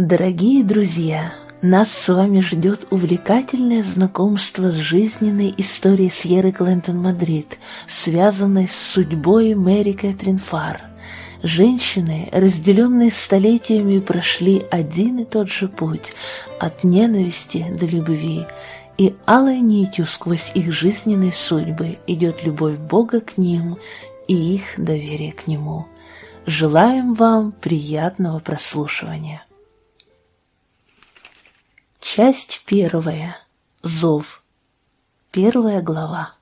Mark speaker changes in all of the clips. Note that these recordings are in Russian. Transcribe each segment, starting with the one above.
Speaker 1: Дорогие друзья, нас с вами ждет увлекательное знакомство с жизненной историей Сьерры Клентон Мадрид, связанной с судьбой Мэри Кэтрин Фарр. Женщины, разделенные столетиями, прошли один и тот же путь от ненависти до любви, и алой нитью сквозь их жизненные судьбы идет любовь Бога к ним и их доверие к Нему. Желаем вам приятного прослушивания. Часть первая. Зов. Первая глава.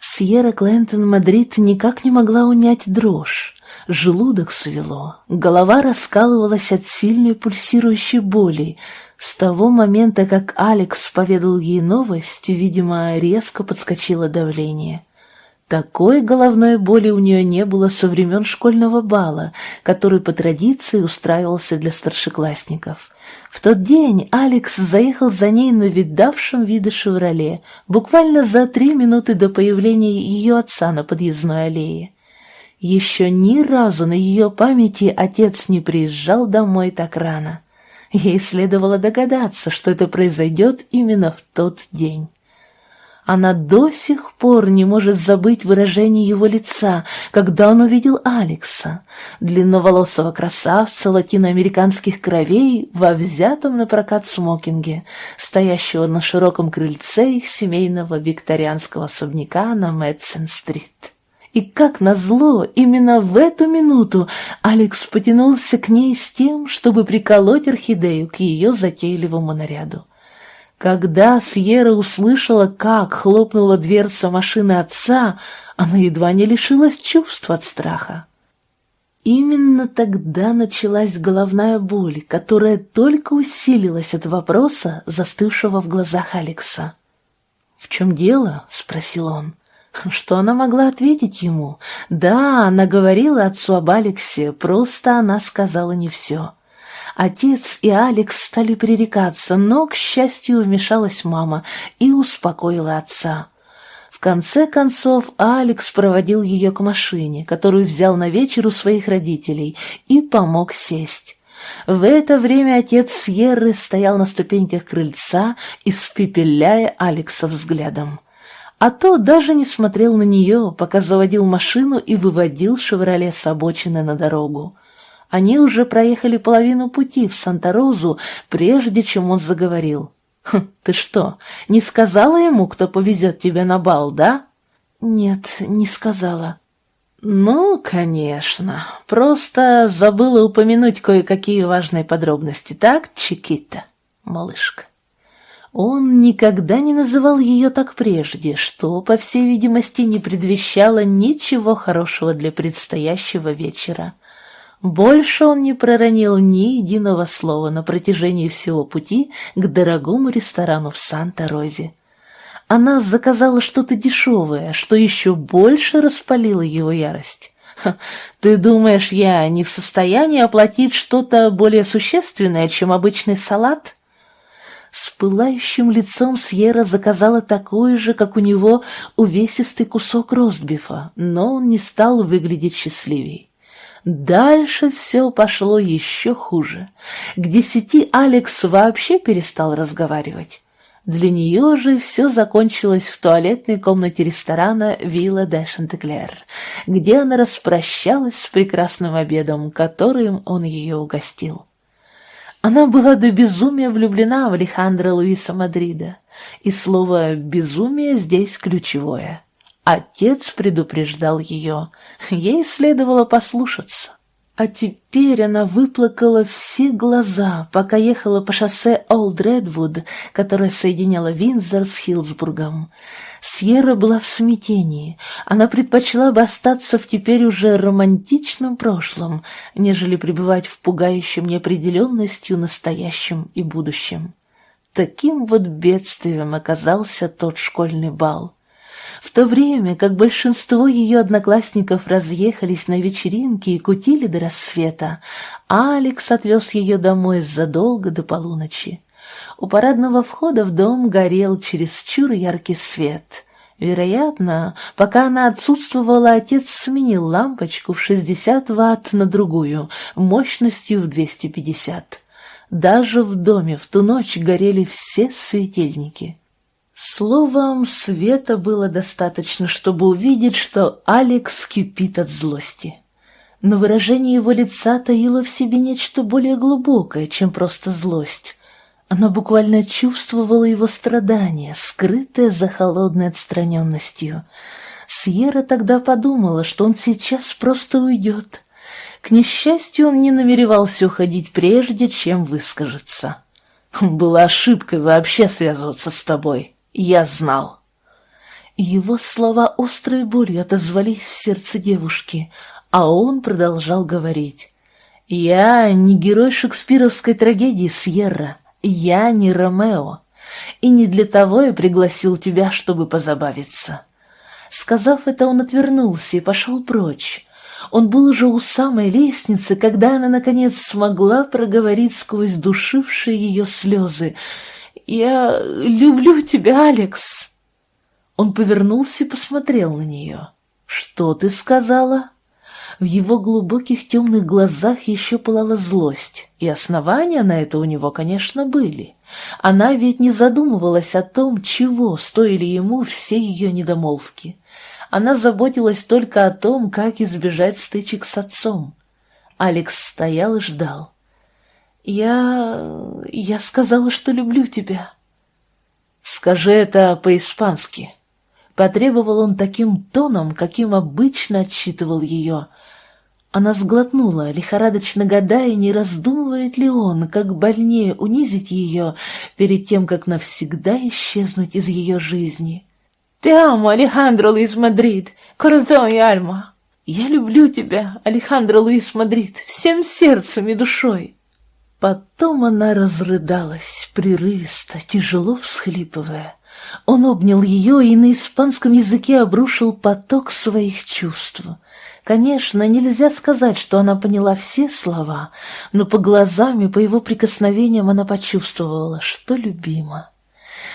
Speaker 1: Сьерра Клентон Мадрид никак не могла унять дрожь. Желудок свело, голова раскалывалась от сильной пульсирующей боли. С того момента, как Алекс поведал ей новость, видимо, резко подскочило давление. Такой головной боли у нее не было со времен школьного бала, который по традиции устраивался для старшеклассников. В тот день Алекс заехал за ней на видавшем виды «Шевроле», буквально за три минуты до появления ее отца на подъездной аллее. Еще ни разу на ее памяти отец не приезжал домой так рано. Ей следовало догадаться, что это произойдет именно в тот день. Она до сих пор не может забыть выражение его лица, когда он увидел Алекса, длинноволосого красавца латиноамериканских кровей во взятом на прокат смокинге, стоящего на широком крыльце их семейного викторианского особняка на Мэтсон-стрит. И как назло, именно в эту минуту Алекс потянулся к ней с тем, чтобы приколоть орхидею к ее затейливому наряду. Когда Сьерра услышала, как хлопнула дверца машины отца, она едва не лишилась чувств от страха. Именно тогда началась головная боль, которая только усилилась от вопроса, застывшего в глазах Алекса. «В чем дело?» — спросил он. Что она могла ответить ему? Да, она говорила отцу об Алексе, просто она сказала не все. Отец и Алекс стали пререкаться, но, к счастью, вмешалась мама и успокоила отца. В конце концов, Алекс проводил ее к машине, которую взял на вечер у своих родителей, и помог сесть. В это время отец Сьерры стоял на ступеньках крыльца, испепеляя Алекса взглядом. А то даже не смотрел на нее, пока заводил машину и выводил «Шевроле» с обочины на дорогу. Они уже проехали половину пути в Санта-Розу, прежде чем он заговорил. «Хм, «Ты что, не сказала ему, кто повезет тебя на бал, да?» «Нет, не сказала». «Ну, конечно. Просто забыла упомянуть кое-какие важные подробности, так, Чикита, малышка?» Он никогда не называл ее так прежде, что, по всей видимости, не предвещало ничего хорошего для предстоящего вечера. Больше он не проронил ни единого слова на протяжении всего пути к дорогому ресторану в Санта-Розе. Она заказала что-то дешевое, что еще больше распалило его ярость. «Ты думаешь, я не в состоянии оплатить что-то более существенное, чем обычный салат?» С пылающим лицом Сьерра заказала такой же, как у него, увесистый кусок ростбифа, но он не стал выглядеть счастливей. Дальше все пошло еще хуже. К десяти Алекс вообще перестал разговаривать. Для нее же все закончилось в туалетной комнате ресторана «Вилла де Шантеклер», где она распрощалась с прекрасным обедом, которым он ее угостил. Она была до безумия влюблена в Алехандро Луиса Мадрида, и слово «безумие» здесь ключевое. Отец предупреждал ее, ей следовало послушаться. А теперь она выплакала все глаза, пока ехала по шоссе Олд Редвуд, которое соединяло Винзор с Хилсбургом. Сьерра была в смятении. Она предпочла бы остаться в теперь уже романтичном прошлом, нежели пребывать в пугающем неопределенностью настоящем и будущем. Таким вот бедствием оказался тот школьный бал. В то время как большинство ее одноклассников разъехались на вечеринки и кутили до рассвета, Алекс отвез ее домой задолго до полуночи. У парадного входа в дом горел чересчур яркий свет. Вероятно, пока она отсутствовала, отец сменил лампочку в 60 ватт на другую, мощностью в 250. Даже в доме в ту ночь горели все светильники. Словом, света было достаточно, чтобы увидеть, что Алекс кипит от злости. Но выражение его лица таило в себе нечто более глубокое, чем просто злость. Она буквально чувствовала его страдания, скрытые за холодной отстраненностью. Сьерра тогда подумала, что он сейчас просто уйдет. К несчастью, он не намеревался уходить прежде, чем выскажется. «Была ошибкой вообще связываться с тобой. Я знал». Его слова острой болью отозвались в сердце девушки, а он продолжал говорить. «Я не герой шекспировской трагедии, Сьерра. Я не Ромео, и не для того я пригласил тебя, чтобы позабавиться. Сказав это, он отвернулся и пошел прочь. Он был уже у самой лестницы, когда она, наконец, смогла проговорить сквозь душившие ее слезы. «Я люблю тебя, Алекс!» Он повернулся и посмотрел на нее. «Что ты сказала?» В его глубоких темных глазах еще пылала злость, и основания на это у него, конечно, были. Она ведь не задумывалась о том, чего стоили ему все ее недомолвки. Она заботилась только о том, как избежать стычек с отцом. Алекс стоял и ждал. «Я... я сказала, что люблю тебя». «Скажи это по-испански», — потребовал он таким тоном, каким обычно отчитывал ее — она сглотнула, лихорадочно гадая, не раздумывает ли он, как больнее унизить ее перед тем, как навсегда исчезнуть из ее жизни. «Te amo, Alejandro Luis Madrid, corazón y alma! Я люблю тебя, Алехандро Луис Мадрид, всем сердцем и душой!» Потом она разрыдалась, прерывисто, тяжело всхлипывая. Он обнял ее и на испанском языке обрушил поток своих чувств — Конечно, нельзя сказать, что она поняла все слова, но по глазам и по его прикосновениям она почувствовала, что любима.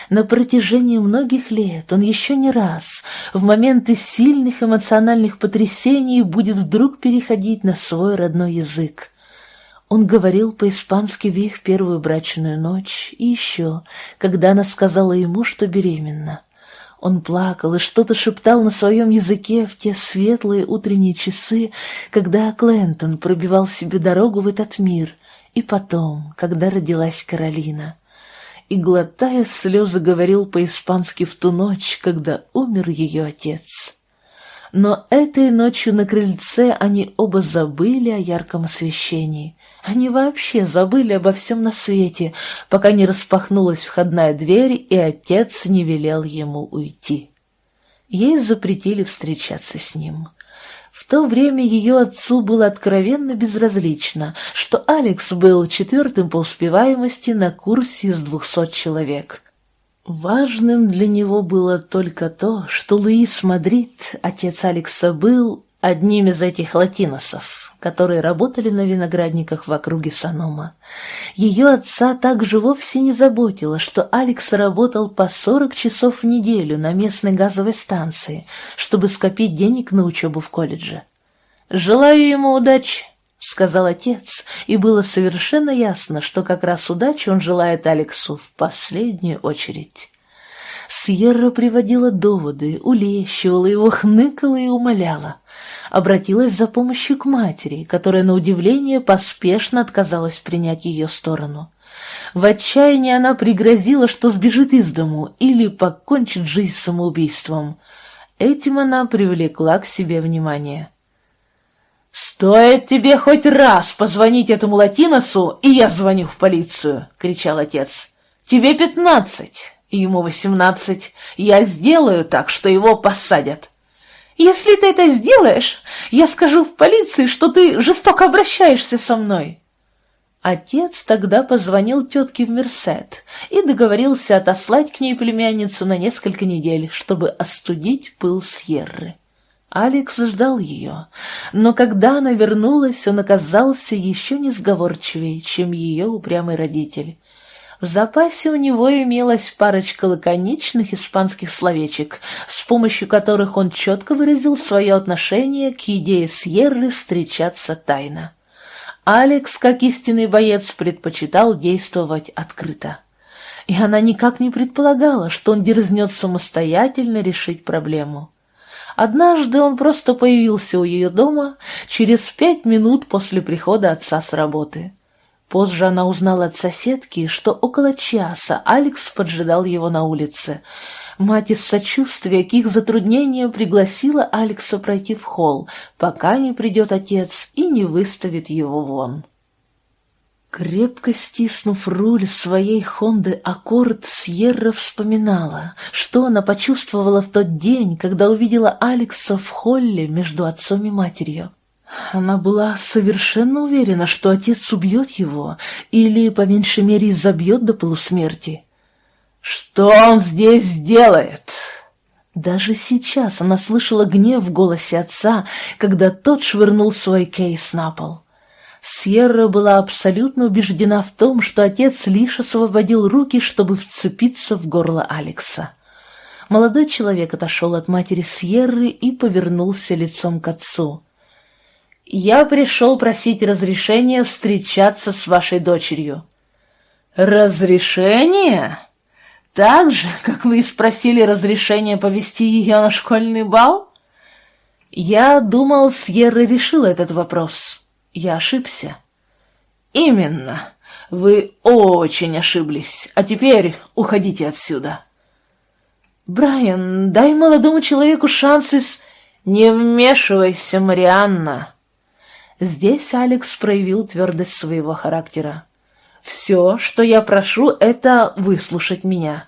Speaker 1: На протяжении многих лет он еще не раз, в моменты сильных эмоциональных потрясений, будет вдруг переходить на свой родной язык. Он говорил по-испански в их первую брачную ночь и еще, когда она сказала ему, что беременна. Он плакал и что-то шептал на своем языке в те светлые утренние часы, когда Клентон пробивал себе дорогу в этот мир, и потом, когда родилась Каролина. И, глотая слезы, говорил по-испански в ту ночь, когда умер ее отец. Но этой ночью на крыльце они оба забыли о ярком освещении, они вообще забыли обо всем на свете, пока не распахнулась входная дверь, и отец не велел ему уйти. Ей запретили встречаться с ним. В то время ее отцу было откровенно безразлично, что Алекс был четвертым по успеваемости на курсе из двухсот человек. Важным для него было только то, что Луис Мадрид, отец Алекса, был одним из этих латиносов, которые работали на виноградниках в округе Санома. Ее отца также вовсе не заботило, что Алекс работал по 40 часов в неделю на местной газовой станции, чтобы скопить денег на учебу в колледже. «Желаю ему удачи», — сказал отец, и было совершенно ясно, что как раз удачи он желает Алексу в последнюю очередь. Сьерра приводила доводы, улещивала его, хныкала и умоляла обратилась за помощью к матери, которая, на удивление, поспешно отказалась принять ее сторону. В отчаянии она пригрозила, что сбежит из дому или покончит жизнь самоубийством. Этим она привлекла к себе внимание. «Стоит тебе хоть раз позвонить этому латиносу, и я звоню в полицию!» — кричал отец. «Тебе пятнадцать, ему восемнадцать. Я сделаю так, что его посадят. Если ты это сделаешь, я скажу в полиции, что ты жестоко обращаешься со мной». Отец тогда позвонил тетке в Мерсет и договорился отослать к ней племянницу на несколько недель, чтобы остудить пыл Сьерры. Алекс ждал ее, но когда она вернулась, он оказался еще несговорчивее, чем ее упрямый родитель. В запасе у него имелась парочка лаконичных испанских словечек, с помощью которых он четко выразил свое отношение к идее Сьерры встречаться тайно. Алекс, как истинный боец, предпочитал действовать открыто. И она никак не предполагала, что он дерзнет самостоятельно решить проблему. Однажды он просто появился у ее дома через пять минут после прихода отца с работы. Позже она узнала от соседки, что около часа Алекс поджидал его на улице. Мать из сочувствия к их затруднениям пригласила Алекса пройти в холл, пока не придет отец и не выставит его вон. Крепко стиснув руль своей «Хонды Аккорд», Сьерра вспоминала, что она почувствовала в тот день, когда увидела Алекса в холле между отцом и матерью. Она была совершенно уверена, что отец убьет его или, по меньшей мере, забьет до полусмерти. «Что он здесь делает?» Даже сейчас она слышала гнев в голосе отца, когда тот швырнул свой кейс на пол. Сьерра была абсолютно убеждена в том, что отец лишь освободил руки, чтобы вцепиться в горло Алекса. Молодой человек отошел от матери Сьерры и повернулся лицом к отцу. «Я пришел просить разрешения встречаться с вашей дочерью». «Разрешение?» «Так же, как вы спросили разрешения повести ее на школьный бал?» «Я думал, Сьерра решила этот вопрос. Я ошибся». «Именно. Вы очень ошиблись. А теперь уходите отсюда». «Брайан, дай молодому человеку шанс из...» «Не вмешивайся, Марианна!» Здесь Алекс проявил твердость своего характера. «Все, что я прошу, это выслушать меня».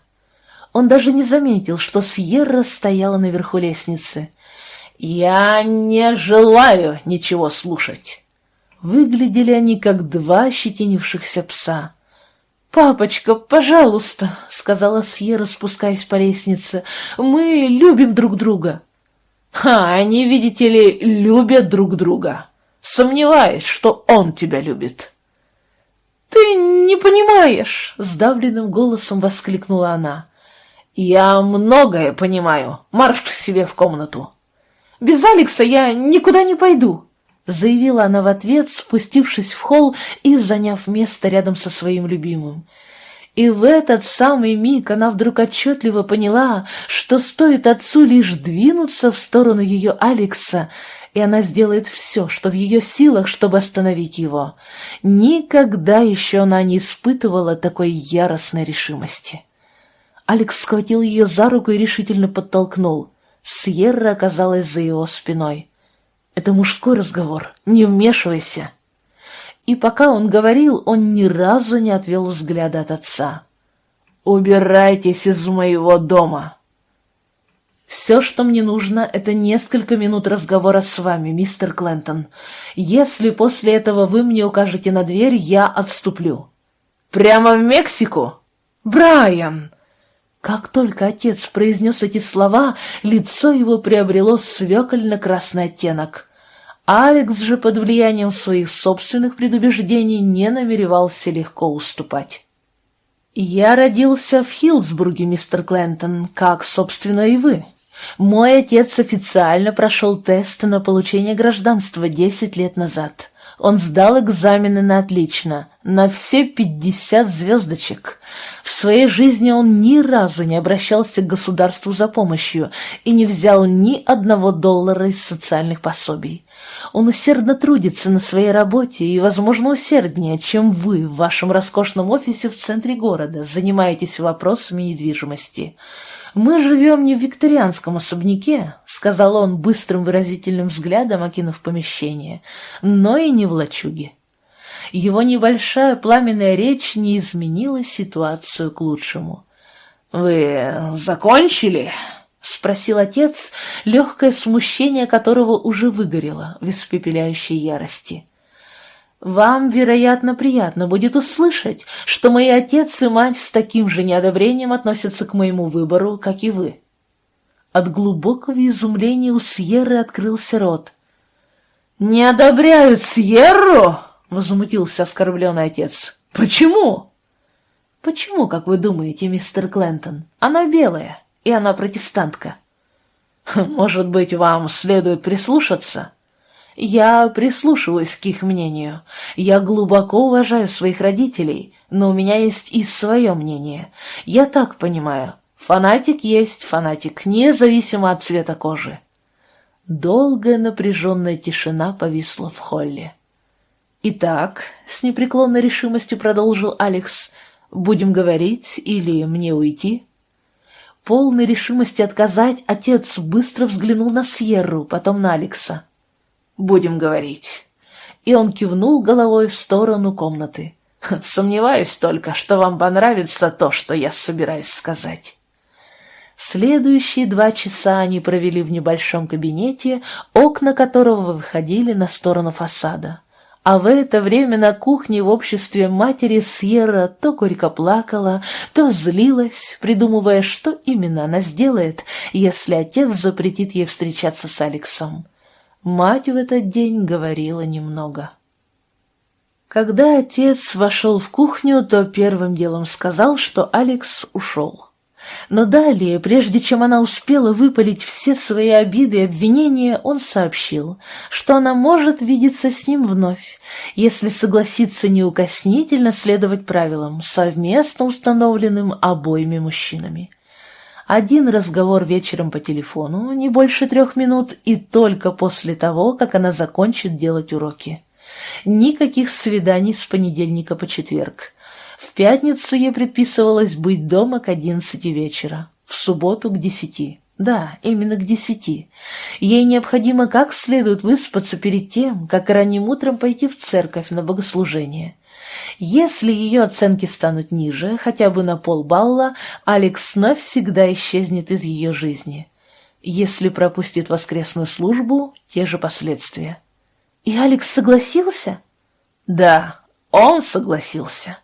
Speaker 1: Он даже не заметил, что Сьерра стояла наверху лестницы. «Я не желаю ничего слушать». Выглядели они, как два ощетинившихся пса. «Папочка, пожалуйста», — сказала Сьерра, спускаясь по лестнице, — «мы любим друг друга». «Ха, они, видите ли, любят друг друга. Сомневаюсь, что он тебя любит». «Ты не понимаешь!» — сдавленным голосом воскликнула она. «Я многое понимаю. Марш к себе в комнату». «Без Алекса я никуда не пойду», — заявила она в ответ, спустившись в холл и заняв место рядом со своим любимым. И в этот самый миг она вдруг отчетливо поняла, что стоит отцу лишь двинуться в сторону ее Алекса, и она сделает все, что в ее силах, чтобы остановить его. Никогда еще она не испытывала такой яростной решимости. Алекс схватил ее за руку и решительно подтолкнул. Сьерра оказалась за его спиной. «Это мужской разговор, не вмешивайся!» И пока он говорил, он ни разу не отвел взгляда от отца. «Убирайтесь из моего дома!» «Все, что мне нужно, это несколько минут разговора с вами, мистер Клентон. Если после этого вы мне укажете на дверь, я отступлю». «Прямо в Мексику?» «Брайан!» Как только отец произнес эти слова, лицо его приобрело свекольно-красный оттенок. Алекс же под влиянием своих собственных предубеждений не намеревался легко уступать. «Я родился в Хилсбурге, мистер Клентон, как, собственно, и вы. Мой отец официально прошел тест на получение гражданства десять лет назад. Он сдал экзамены на отлично, на все пятьдесят звездочек. В своей жизни он ни разу не обращался к государству за помощью и не взял ни одного доллара из социальных пособий. Он усердно трудится на своей работе и, возможно, усерднее, чем вы в вашем роскошном офисе в центре города занимаетесь вопросами недвижимости. «Мы живем не в викторианском особняке», — сказал он быстрым выразительным взглядом, окинув помещение, «но и не в лачуге». Его небольшая пламенная речь не изменила ситуацию к лучшему. «Вы закончили?» — спросил отец, легкое смущение которого уже выгорело в испепеляющей ярости. Вам, вероятно, приятно будет услышать, что мои отец и мать с таким же неодобрением относятся к моему выбору, как и вы. От глубокого изумления у Сьерры открылся рот. «Не одобряют Сьерру?» — возмутился оскорбленный отец. «Почему?» «Почему, как вы думаете, мистер Клентон? Она белая, и она протестантка». «Может быть, вам следует прислушаться?» Я прислушиваюсь к их мнению. Я глубоко уважаю своих родителей, но у меня есть и свое мнение. Я так понимаю. Фанатик есть фанатик, независимо от цвета кожи. Долгая напряженная тишина повисла в холле. «Итак», — с непреклонной решимостью продолжил Алекс, — «будем говорить или мне уйти?» Полной решимости отказать, отец быстро взглянул на Сьерру, потом на Алекса. «Будем говорить». И он кивнул головой в сторону комнаты. «Сомневаюсь только, что вам понравится то, что я собираюсь сказать». Следующие два часа они провели в небольшом кабинете, окна которого выходили на сторону фасада. А в это время на кухне в обществе матери Сьерра то горько плакала, то злилась, придумывая, что именно она сделает, если отец запретит ей встречаться с Алексом. Мать в этот день говорила немного. Когда отец вошел в кухню, то первым делом сказал, что Алекс ушел. Но далее, прежде чем она успела выпалить все свои обиды и обвинения, он сообщил, что она может видеться с ним вновь, если согласится неукоснительно следовать правилам, совместно установленным обоими мужчинами. Один разговор вечером по телефону, не больше трех минут, и только после того, как она закончит делать уроки. Никаких свиданий с понедельника по четверг. В пятницу ей предписывалось быть дома к одиннадцати вечера, в субботу к десяти. Да, именно к десяти. Ей необходимо как следует выспаться перед тем, как ранним утром пойти в церковь на богослужение. Если ее оценки станут ниже, хотя бы на полбалла, Алекс навсегда исчезнет из ее жизни. Если пропустит воскресную службу, те же последствия. И Алекс согласился? Да, он согласился.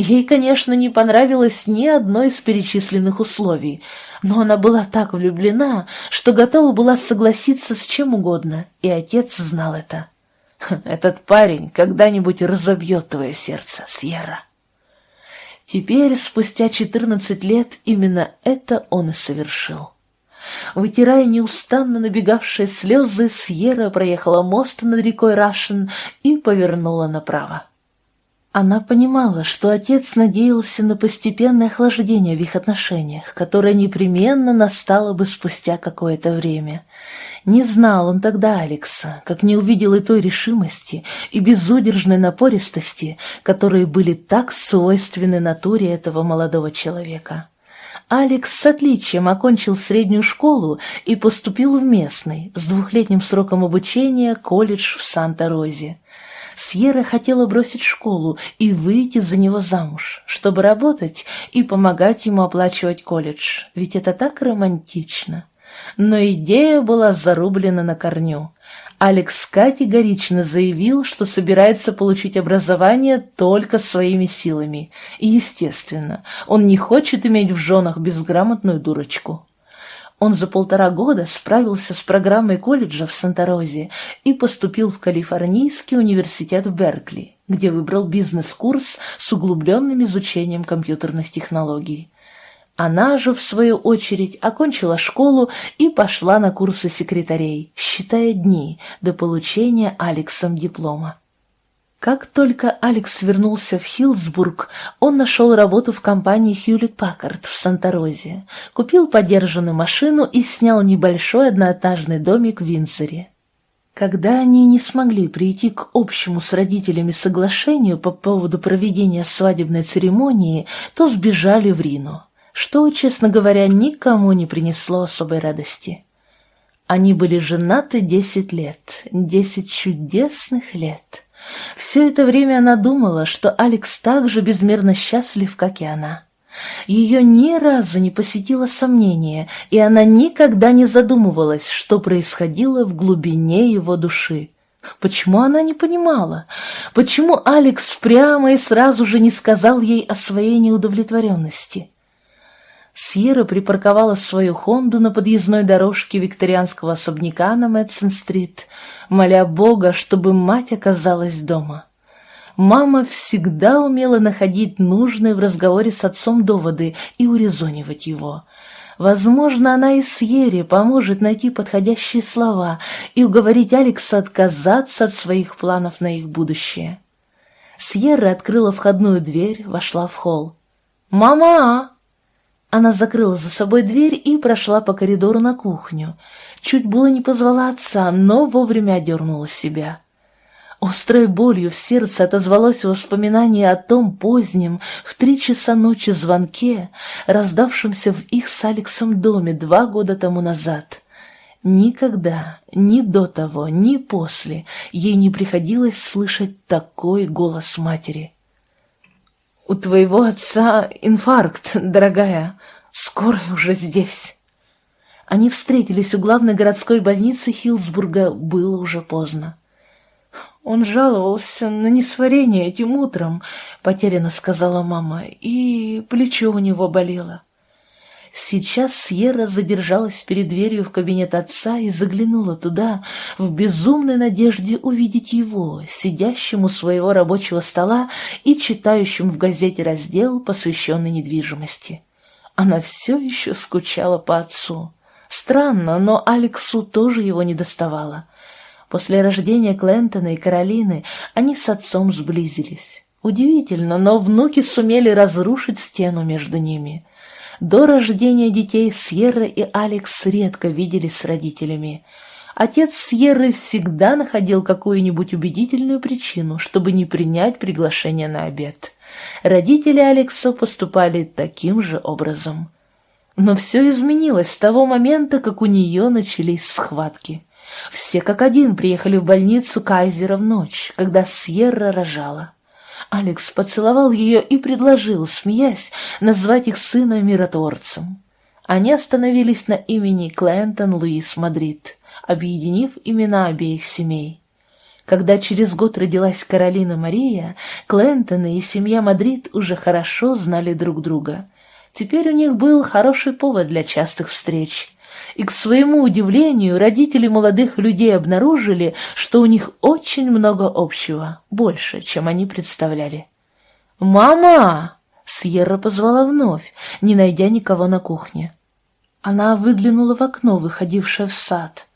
Speaker 1: Ей, конечно, не понравилось ни одно из перечисленных условий, но она была так влюблена, что готова была согласиться с чем угодно, и отец знал это. «Этот парень когда-нибудь разобьет твое сердце, Сьерра». Теперь, спустя четырнадцать лет, именно это он и совершил. Вытирая неустанно набегавшие слезы, Сьерра проехала мост над рекой Рашен и повернула направо. Она понимала, что отец надеялся на постепенное охлаждение в их отношениях, которое непременно настало бы спустя какое-то время. Не знал он тогда Алекса, как не увидел и той решимости и безудержной напористости, которые были так свойственны натуре этого молодого человека. Алекс с отличием окончил среднюю школу и поступил в местный, с двухлетним сроком обучения, колледж в Санта-Розе. Сьерра хотела бросить школу и выйти за него замуж, чтобы работать и помогать ему оплачивать колледж, ведь это так романтично. Но идея была зарублена на корню. Алекс категорично заявил, что собирается получить образование только своими силами. И, естественно, он не хочет иметь в женах безграмотную дурочку. Он за полтора года справился с программой колледжа в Санта-Розе и поступил в Калифорнийский университет в Беркли, где выбрал бизнес-курс с углубленным изучением компьютерных технологий. Она же, в свою очередь, окончила школу и пошла на курсы секретарей, считая дни до получения Алексом диплома. Как только Алекс вернулся в Хилсбург, он нашел работу в компании Хьюлит Паккард в Санта-Розе, купил подержанную машину и снял небольшой одноэтажный домик в Винсоре. Когда они не смогли прийти к общему с родителями соглашению по поводу проведения свадебной церемонии, то сбежали в Рину, что, честно говоря, никому не принесло особой радости. Они были женаты десять лет, десять чудесных лет — все это время она думала, что Алекс так же безмерно счастлив, как и она. Ее ни разу не посетило сомнение, и она никогда не задумывалась, что происходило в глубине его души. Почему она не понимала? Почему Алекс прямо и сразу же не сказал ей о своей неудовлетворенности? Сьерра припарковала свою «Хонду» на подъездной дорожке викторианского особняка на Мэтсон-стрит, моля Бога, чтобы мать оказалась дома. Мама всегда умела находить нужные в разговоре с отцом доводы и урезонивать его. Возможно, она и Сьере поможет найти подходящие слова и уговорить Алекса отказаться от своих планов на их будущее. Сьерра открыла входную дверь, вошла в холл. «Мама!» Она закрыла за собой дверь и прошла по коридору на кухню. Чуть было не позвала отца, но вовремя одернула себя. Острой болью в сердце отозвалось воспоминание о том позднем, в три часа ночи звонке, раздавшемся в их с Алексом доме два года тому назад. Никогда, ни до того, ни после, ей не приходилось слышать такой голос матери. «У твоего отца инфаркт, дорогая, скоро уже здесь». Они встретились у главной городской больницы Хилсбурга, было уже поздно. «Он жаловался на несварение этим утром», — потерянно сказала мама, — «и плечо у него болело». Сейчас Сьерра задержалась перед дверью в кабинет отца и заглянула туда, в безумной надежде увидеть его, сидящим у своего рабочего стола и читающим в газете раздел, посвященный недвижимости. Она все еще скучала по отцу. Странно, но Алексу тоже его не доставало. После рождения Клентона и Каролины они с отцом сблизились. Удивительно, но внуки сумели разрушить стену между ними. До рождения детей Сьерра и Алекс редко виделись с родителями. Отец Сьерры всегда находил какую-нибудь убедительную причину, чтобы не принять приглашение на обед. Родители Алекса поступали таким же образом. Но все изменилось с того момента, как у нее начались схватки. Все как один приехали в больницу Кайзера в ночь, когда Сьерра рожала. Алекс поцеловал ее и предложил, смеясь, назвать их сына миротворцем. Они остановились на имени Клентон Луис Мадрид, объединив имена обеих семей. Когда через год родилась Каролина Мария, Клентоны и семья Мадрид уже хорошо знали друг друга. Теперь у них был хороший повод для частых встреч — и, к своему удивлению, родители молодых людей обнаружили, что у них очень много общего, больше, чем они представляли. «Мама!» — Сьерра позвала вновь, не найдя никого на кухне. Она выглянула в окно, выходившее в сад.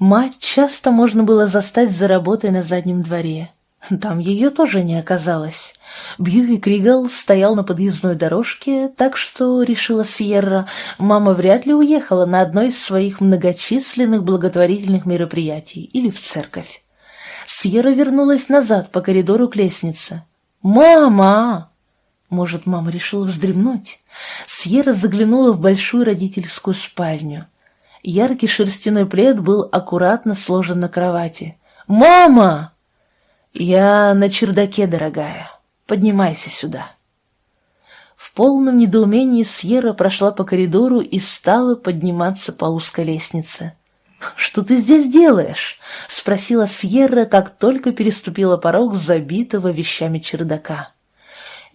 Speaker 1: Мать часто можно было застать за работой на заднем дворе. Там ее тоже не оказалось. Бьюик Ригал стоял на подъездной дорожке, так что, решила Сьерра, мама вряд ли уехала на одно из своих многочисленных благотворительных мероприятий или в церковь. Сьерра вернулась назад по коридору к лестнице. «Мама!» Может, мама решила вздремнуть? Сьерра заглянула в большую родительскую спальню. Яркий шерстяной плед был аккуратно сложен на кровати. «Мама!» «Я на чердаке, дорогая. Поднимайся сюда». В полном недоумении Сьерра прошла по коридору и стала подниматься по узкой лестнице. «Что ты здесь делаешь?» — спросила Сьерра, как только переступила порог забитого вещами чердака.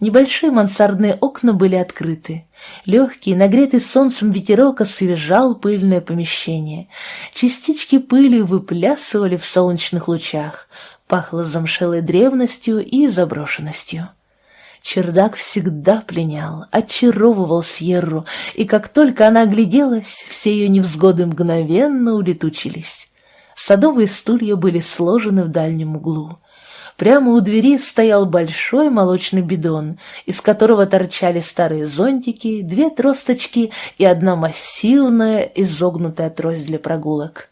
Speaker 1: Небольшие мансардные окна были открыты. Легкий, нагретый солнцем ветерок освежал пыльное помещение. Частички пыли выплясывали в солнечных лучах пахло замшелой древностью и заброшенностью. Чердак всегда пленял, очаровывал Сьерру, и как только она огляделась, все ее невзгоды мгновенно улетучились. Садовые стулья были сложены в дальнем углу. Прямо у двери стоял большой молочный бидон, из которого торчали старые зонтики, две тросточки и одна массивная изогнутая трость для прогулок.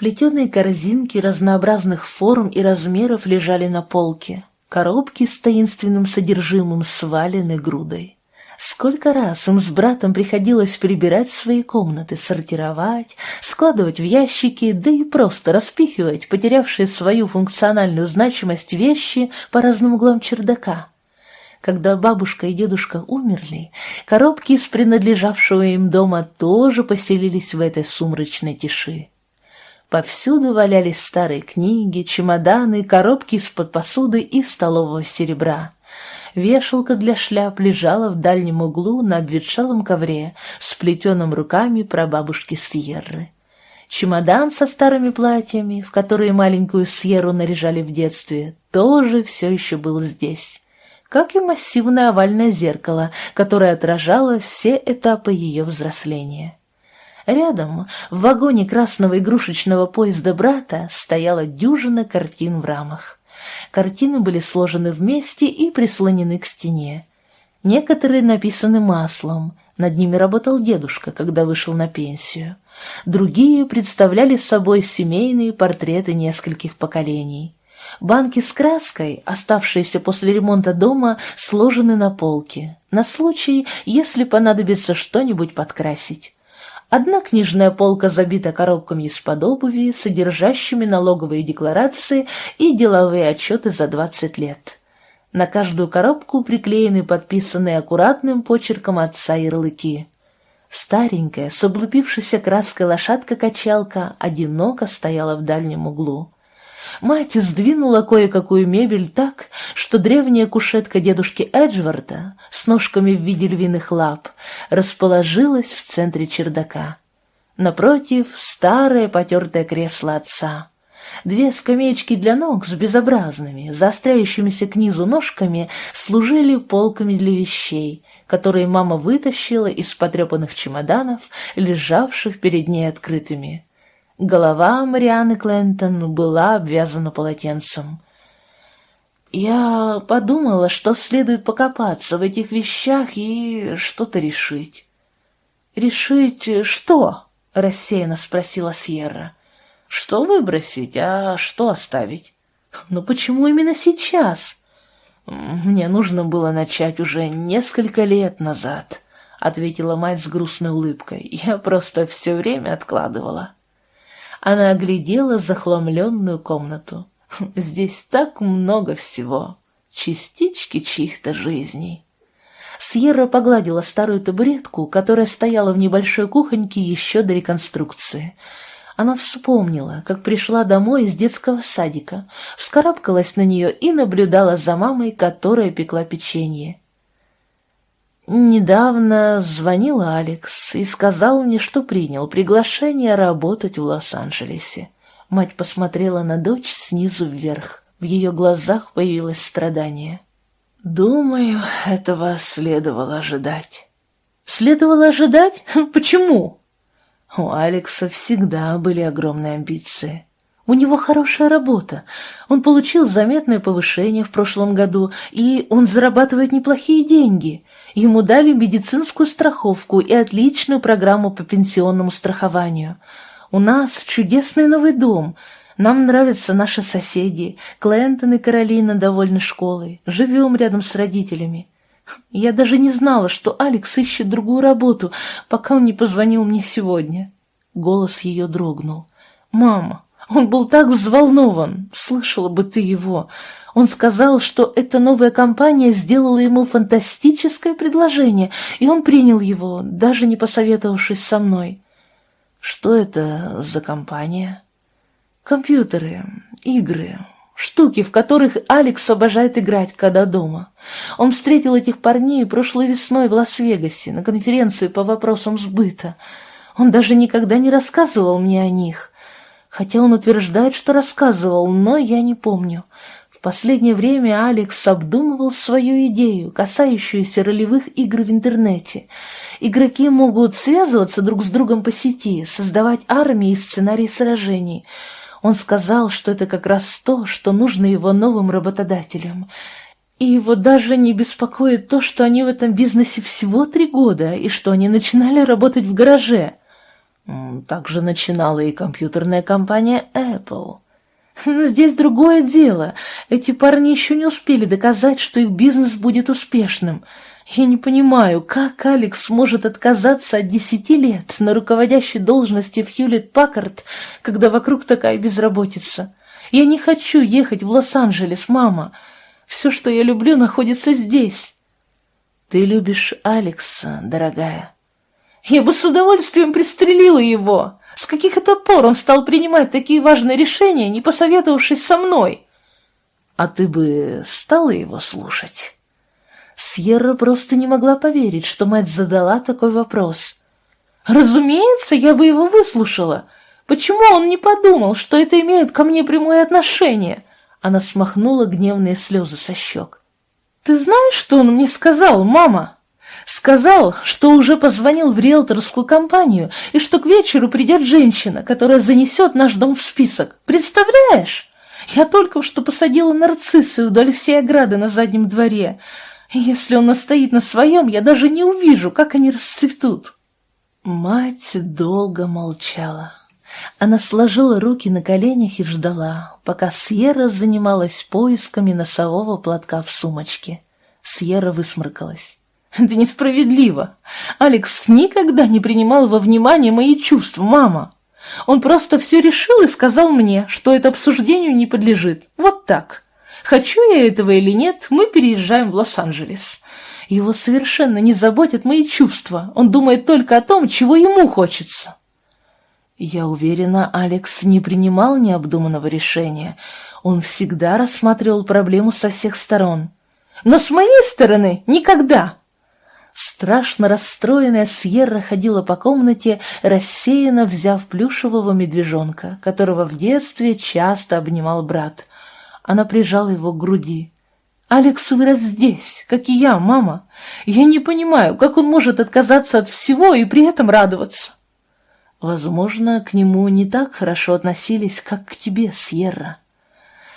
Speaker 1: Плетеные корзинки разнообразных форм и размеров лежали на полке. Коробки с таинственным содержимым свалены грудой. Сколько раз им с братом приходилось прибирать свои комнаты, сортировать, складывать в ящики, да и просто распихивать потерявшие свою функциональную значимость вещи по разным углам чердака. Когда бабушка и дедушка умерли, коробки из принадлежавшего им дома тоже поселились в этой сумрачной тиши. Повсюду валялись старые книги, чемоданы, коробки из-под посуды и столового серебра. Вешалка для шляп лежала в дальнем углу на обветшалом ковре, сплетенном руками прабабушки Сьерры. Чемодан со старыми платьями, в которые маленькую Сьерру наряжали в детстве, тоже все еще был здесь. как и массивное овальное зеркало, которое отражало все этапы ее взросления. Рядом, в вагоне красного игрушечного поезда брата, стояла дюжина картин в рамах. Картины были сложены вместе и прислонены к стене. Некоторые написаны маслом, над ними работал дедушка, когда вышел на пенсию. Другие представляли собой семейные портреты нескольких поколений. Банки с краской, оставшиеся после ремонта дома, сложены на полке, на случай, если понадобится что-нибудь подкрасить. Одна книжная полка забита коробками из-под обуви, содержащими налоговые декларации и деловые отчеты за 20 лет. На каждую коробку приклеены подписанные аккуратным почерком отца ярлыки. Старенькая, с облупившейся краской лошадка-качалка одиноко стояла в дальнем углу. Мать сдвинула кое-какую мебель так, что древняя кушетка дедушки Эджварда с ножками в виде львиных лап расположилась в центре чердака. Напротив — старое потертое кресло отца. Две скамеечки для ног с безобразными, заостряющимися к низу ножками служили полками для вещей, которые мама вытащила из потрепанных чемоданов, лежавших перед ней открытыми. Голова Марианы Клентон была обвязана полотенцем. Я подумала, что следует покопаться в этих вещах и что-то решить. «Решить что?» — рассеянно спросила Сьерра. «Что выбросить, а что оставить?» «Ну почему именно сейчас?» «Мне нужно было начать уже несколько лет назад», — ответила мать с грустной улыбкой. «Я просто все время откладывала». Она оглядела захламленную комнату. Здесь так много всего. Частички чьих-то жизней. Сьерра погладила старую табуретку, которая стояла в небольшой кухоньке еще до реконструкции. Она вспомнила, как пришла домой из детского садика, вскарабкалась на нее и наблюдала за мамой, которая пекла печенье. Недавно звонил Алекс и сказал мне, что принял приглашение работать в Лос-Анджелесе. Мать посмотрела на дочь снизу вверх. В ее глазах появилось страдание. «Думаю, этого следовало ожидать». «Следовало ожидать? Почему?» У Алекса всегда были огромные амбиции. У него хорошая работа. Он получил заметное повышение в прошлом году, и он зарабатывает неплохие деньги. Ему дали медицинскую страховку и отличную программу по пенсионному страхованию. У нас чудесный новый дом. Нам нравятся наши соседи. Клентон и Каролина довольны школой. Живем рядом с родителями. Я даже не знала, что Алекс ищет другую работу, пока он не позвонил мне сегодня. Голос ее дрогнул. «Мама, он был так взволнован, слышала бы ты его. Он сказал, что эта новая компания сделала ему фантастическое предложение, и он принял его, даже не посоветовавшись со мной. Что это за компания? Компьютеры, игры, штуки, в которых Алекс обожает играть, когда дома. Он встретил этих парней прошлой весной в Лас-Вегасе на конференции по вопросам сбыта. Он даже никогда не рассказывал мне о них хотя он утверждает, что рассказывал, но я не помню. В последнее время Алекс обдумывал свою идею, касающуюся ролевых игр в интернете. Игроки могут связываться друг с другом по сети, создавать армии и сценарии сражений. Он сказал, что это как раз то, что нужно его новым работодателям. И его даже не беспокоит то, что они в этом бизнесе всего три года, и что они начинали работать в гараже. Также начинала и компьютерная компания Apple. Здесь другое дело. Эти парни еще не успели доказать, что их бизнес будет успешным. Я не понимаю, как Алекс сможет отказаться от десяти лет на руководящей должности в Хьюлетт-Паккард, когда вокруг такая безработица. Я не хочу ехать в Лос-Анджелес, мама. Все, что я люблю, находится здесь. Ты любишь Алекса, дорогая. Я бы с удовольствием пристрелила его. С каких это пор он стал принимать такие важные решения, не посоветовавшись со мной? А ты бы стала его слушать? Сьерра просто не могла поверить, что мать задала такой вопрос. Разумеется, я бы его выслушала. Почему он не подумал, что это имеет ко мне прямое отношение? Она смахнула гневные слезы со щек. Ты знаешь, что он мне сказал, мама? Сказал, что уже позвонил в риэлторскую компанию и что к вечеру придет женщина, которая занесет наш дом в список. Представляешь? Я только что посадила нарциссы вдоль всей ограды на заднем дворе. Если он настоит на своем, я даже не увижу, как они расцветут. Мать долго молчала. Она сложила руки на коленях и ждала, пока Сьерра занималась поисками носового платка в сумочке. Сьерра высморкалась. «Это несправедливо. Алекс никогда не принимал во внимание мои чувства, мама. Он просто все решил и сказал мне, что это обсуждению не подлежит. Вот так. Хочу я этого или нет, мы переезжаем в Лос-Анджелес. Его совершенно не заботят мои чувства. Он думает только о том, чего ему хочется. Я уверена, Алекс не принимал необдуманного решения. Он всегда рассматривал проблему со всех сторон. Но с моей стороны никогда. Страшно расстроенная Сьерра ходила по комнате, рассеянно взяв плюшевого медвежонка, которого в детстве часто обнимал брат. Она прижала его к груди. «Алекс вырос здесь, как и я, мама. Я не понимаю, как он может отказаться от всего и при этом радоваться». Возможно, к нему не так хорошо относились, как к тебе, Сьерра.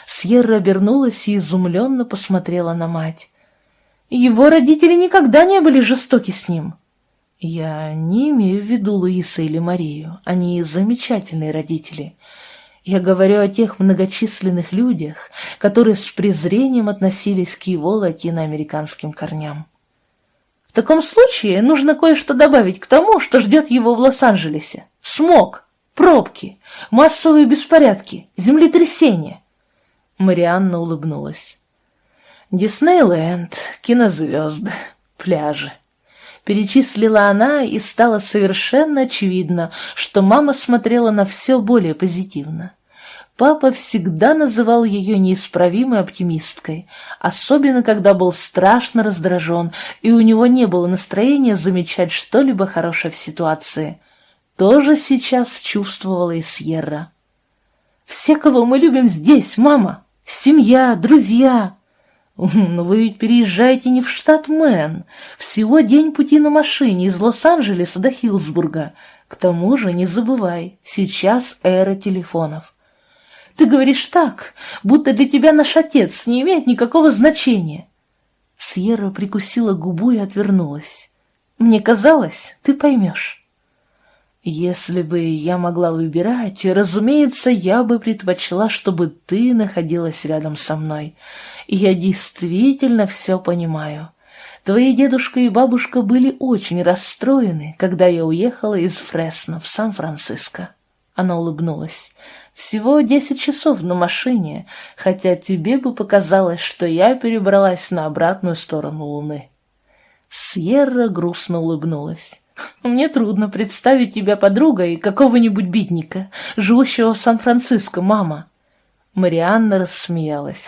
Speaker 1: Сьерра обернулась и изумленно посмотрела на мать. Его родители никогда не были жестоки с ним. Я не имею в виду Луиса или Марию. Они замечательные родители. Я говорю о тех многочисленных людях, которые с презрением относились к его латиноамериканским корням. В таком случае нужно кое-что добавить к тому, что ждет его в Лос-Анджелесе. Смог, пробки, массовые беспорядки, землетрясения. Марианна улыбнулась. Диснейленд, кинозвезды, пляжи. Перечислила она, и стало совершенно очевидно, что мама смотрела на все более позитивно. Папа всегда называл ее неисправимой оптимисткой, особенно когда был страшно раздражен, и у него не было настроения замечать что-либо хорошее в ситуации. Тоже сейчас чувствовала и Сьерра. «Все, кого мы любим здесь, мама! Семья, друзья!» «Но вы ведь переезжаете не в штат Мэн. Всего день пути на машине из Лос-Анджелеса до Хиллсбурга. К тому же не забывай, сейчас эра телефонов. Ты говоришь так, будто для тебя наш отец не имеет никакого значения. Сьерра прикусила губу и отвернулась. Мне казалось, ты поймешь. Если бы я могла выбирать, разумеется, я бы предпочла, чтобы ты находилась рядом со мной. И я действительно все понимаю. Твои дедушка и бабушка были очень расстроены, когда я уехала из Фресно в Сан-Франциско. Она улыбнулась. Всего десять часов на машине, хотя тебе бы показалось, что я перебралась на обратную сторону Луны. Сьерра грустно улыбнулась. «Мне трудно представить тебя подругой какого-нибудь битника, живущего в Сан-Франциско, мама». Марианна рассмеялась.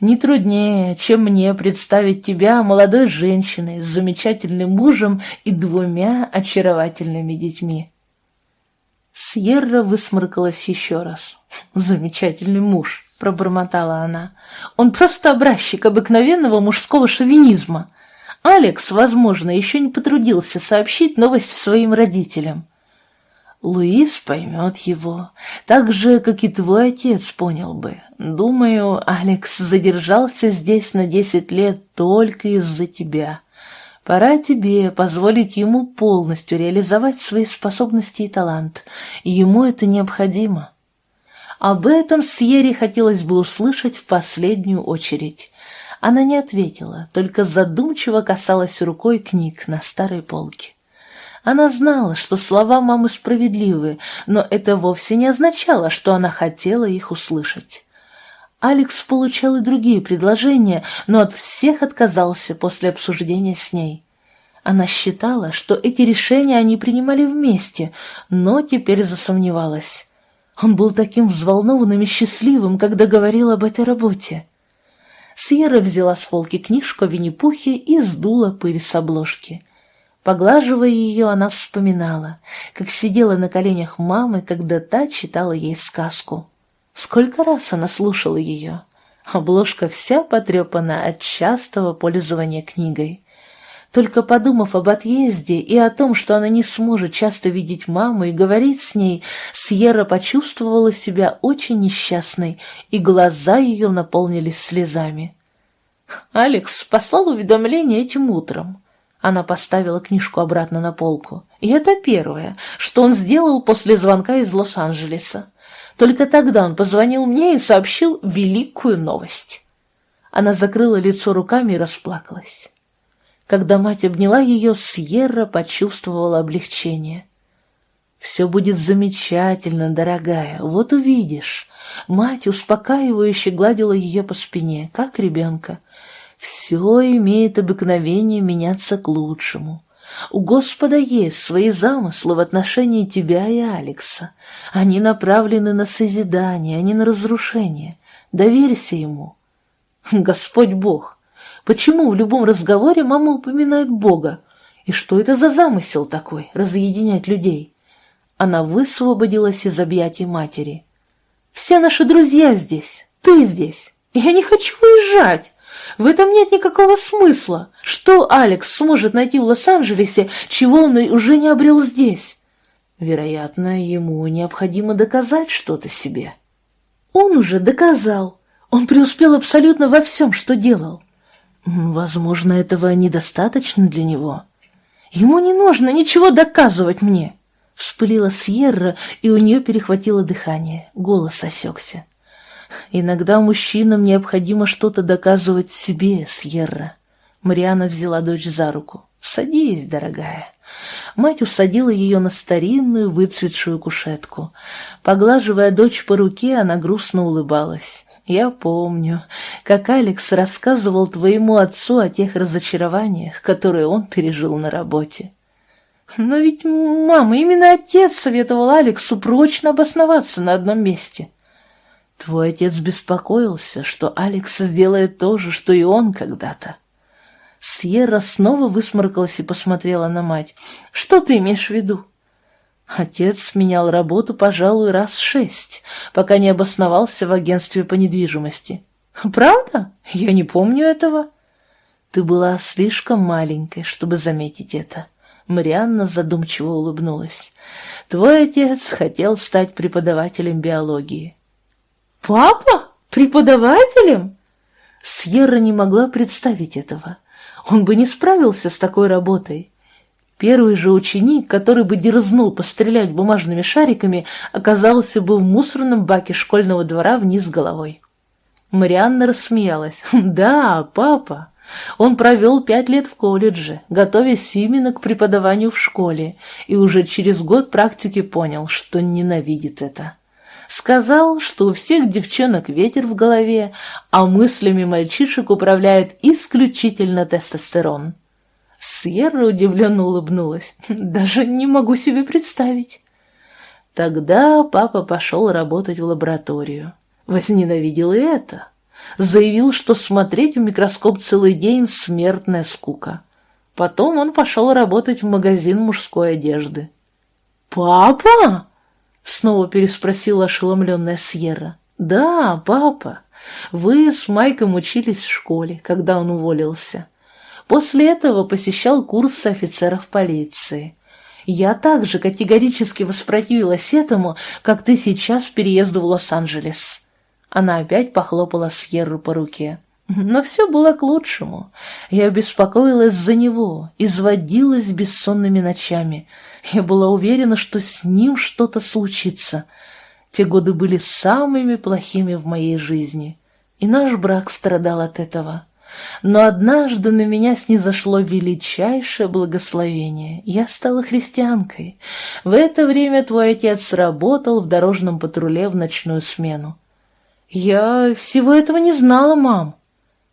Speaker 1: «Не труднее, чем мне представить тебя молодой женщиной с замечательным мужем и двумя очаровательными детьми». Сьерра высморкалась еще раз. «Замечательный муж», — пробормотала она. «Он просто образчик обыкновенного мужского шовинизма. Алекс, возможно, еще не потрудился сообщить новость своим родителям». Луис поймет его, так же, как и твой отец понял бы. Думаю, Алекс задержался здесь на десять лет только из-за тебя. Пора тебе позволить ему полностью реализовать свои способности и талант. Ему это необходимо. Об этом Сьере хотелось бы услышать в последнюю очередь. Она не ответила, только задумчиво касалась рукой книг на старой полке. Она знала, что слова мамы справедливы, но это вовсе не означало, что она хотела их услышать. Алекс получал и другие предложения, но от всех отказался после обсуждения с ней. Она считала, что эти решения они принимали вместе, но теперь засомневалась. Он был таким взволнованным и счастливым, когда говорил об этой работе. Сьерра взяла с полки книжку о Винни-Пухе и сдула пыль с обложки. Поглаживая ее, она вспоминала, как сидела на коленях мамы, когда та читала ей сказку. Сколько раз она слушала ее. Обложка вся потрепана от частого пользования книгой. Только подумав об отъезде и о том, что она не сможет часто видеть маму и говорить с ней, Сьерра почувствовала себя очень несчастной, и глаза ее наполнились слезами. Алекс послал уведомление этим утром. Она поставила книжку обратно на полку. И это первое, что он сделал после звонка из Лос-Анджелеса. Только тогда он позвонил мне и сообщил великую новость. Она закрыла лицо руками и расплакалась. Когда мать обняла ее, Сьерра почувствовала облегчение. «Все будет замечательно, дорогая, вот увидишь». Мать успокаивающе гладила ее по спине, как ребенка. «Все имеет обыкновение меняться к лучшему. У Господа есть свои замыслы в отношении тебя и Алекса. Они направлены на созидание, а не на разрушение. Доверься Ему». «Господь Бог, Почему в любом разговоре мама упоминает Бога? И что это за замысел такой, разъединять людей? Она высвободилась из объятий матери. «Все наши друзья здесь, ты здесь. Я не хочу уезжать. В этом нет никакого смысла. Что Алекс сможет найти в Лос-Анджелесе, чего он уже не обрел здесь? Вероятно, ему необходимо доказать что-то себе. Он уже доказал. Он преуспел абсолютно во всем, что делал. Возможно, этого недостаточно для него. Ему не нужно ничего доказывать мне. Вспылила Сьерра, и у нее перехватило дыхание, голос осекся. Иногда мужчинам необходимо что-то доказывать себе, Сьерра. Мариана взяла дочь за руку. «Садись, дорогая». Мать усадила ее на старинную выцветшую кушетку. Поглаживая дочь по руке, она грустно улыбалась. Я помню, как Алекс рассказывал твоему отцу о тех разочарованиях, которые он пережил на работе. Но ведь, мама, именно отец советовал Алексу прочно обосноваться на одном месте. Твой отец беспокоился, что Алекс сделает то же, что и он когда-то. Сьерра снова высморкалась и посмотрела на мать. «Что ты имеешь в виду?» Отец менял работу, пожалуй, раз шесть, пока не обосновался в агентстве по недвижимости. Правда? Я не помню этого. Ты была слишком маленькой, чтобы заметить это. Марианна задумчиво улыбнулась. Твой отец хотел стать преподавателем биологии. Папа? Преподавателем? Сьерра не могла представить этого. Он бы не справился с такой работой. Первый же ученик, который бы дерзнул пострелять бумажными шариками, оказался бы в мусорном баке школьного двора вниз головой. Марианна рассмеялась. «Да, папа. Он провел пять лет в колледже, готовясь именно к преподаванию в школе, и уже через год практики понял, что ненавидит это. Сказал, что у всех девчонок ветер в голове, а мыслями мальчишек управляет исключительно тестостерон». Сьерра удивленно улыбнулась. «Даже не могу себе представить». Тогда папа пошел работать в лабораторию. Возненавидел и это. Заявил, что смотреть в микроскоп целый день — смертная скука. Потом он пошел работать в магазин мужской одежды. «Папа?» — снова переспросила ошеломленная Сьерра. «Да, папа. Вы с Майком учились в школе, когда он уволился. После этого посещал курсы офицеров полиции. Я также категорически воспротивилась этому, как ты сейчас переезду в Лос-Анджелес. Она опять похлопала Сьерру по руке. Но все было к лучшему. Я беспокоилась за него, изводилась бессонными ночами. Я была уверена, что с ним что-то случится. Те годы были самыми плохими в моей жизни, и наш брак страдал от этого. Но однажды на меня снизошло величайшее благословение. Я стала христианкой. В это время твой отец работал в дорожном патруле в ночную смену. Я всего этого не знала, мам.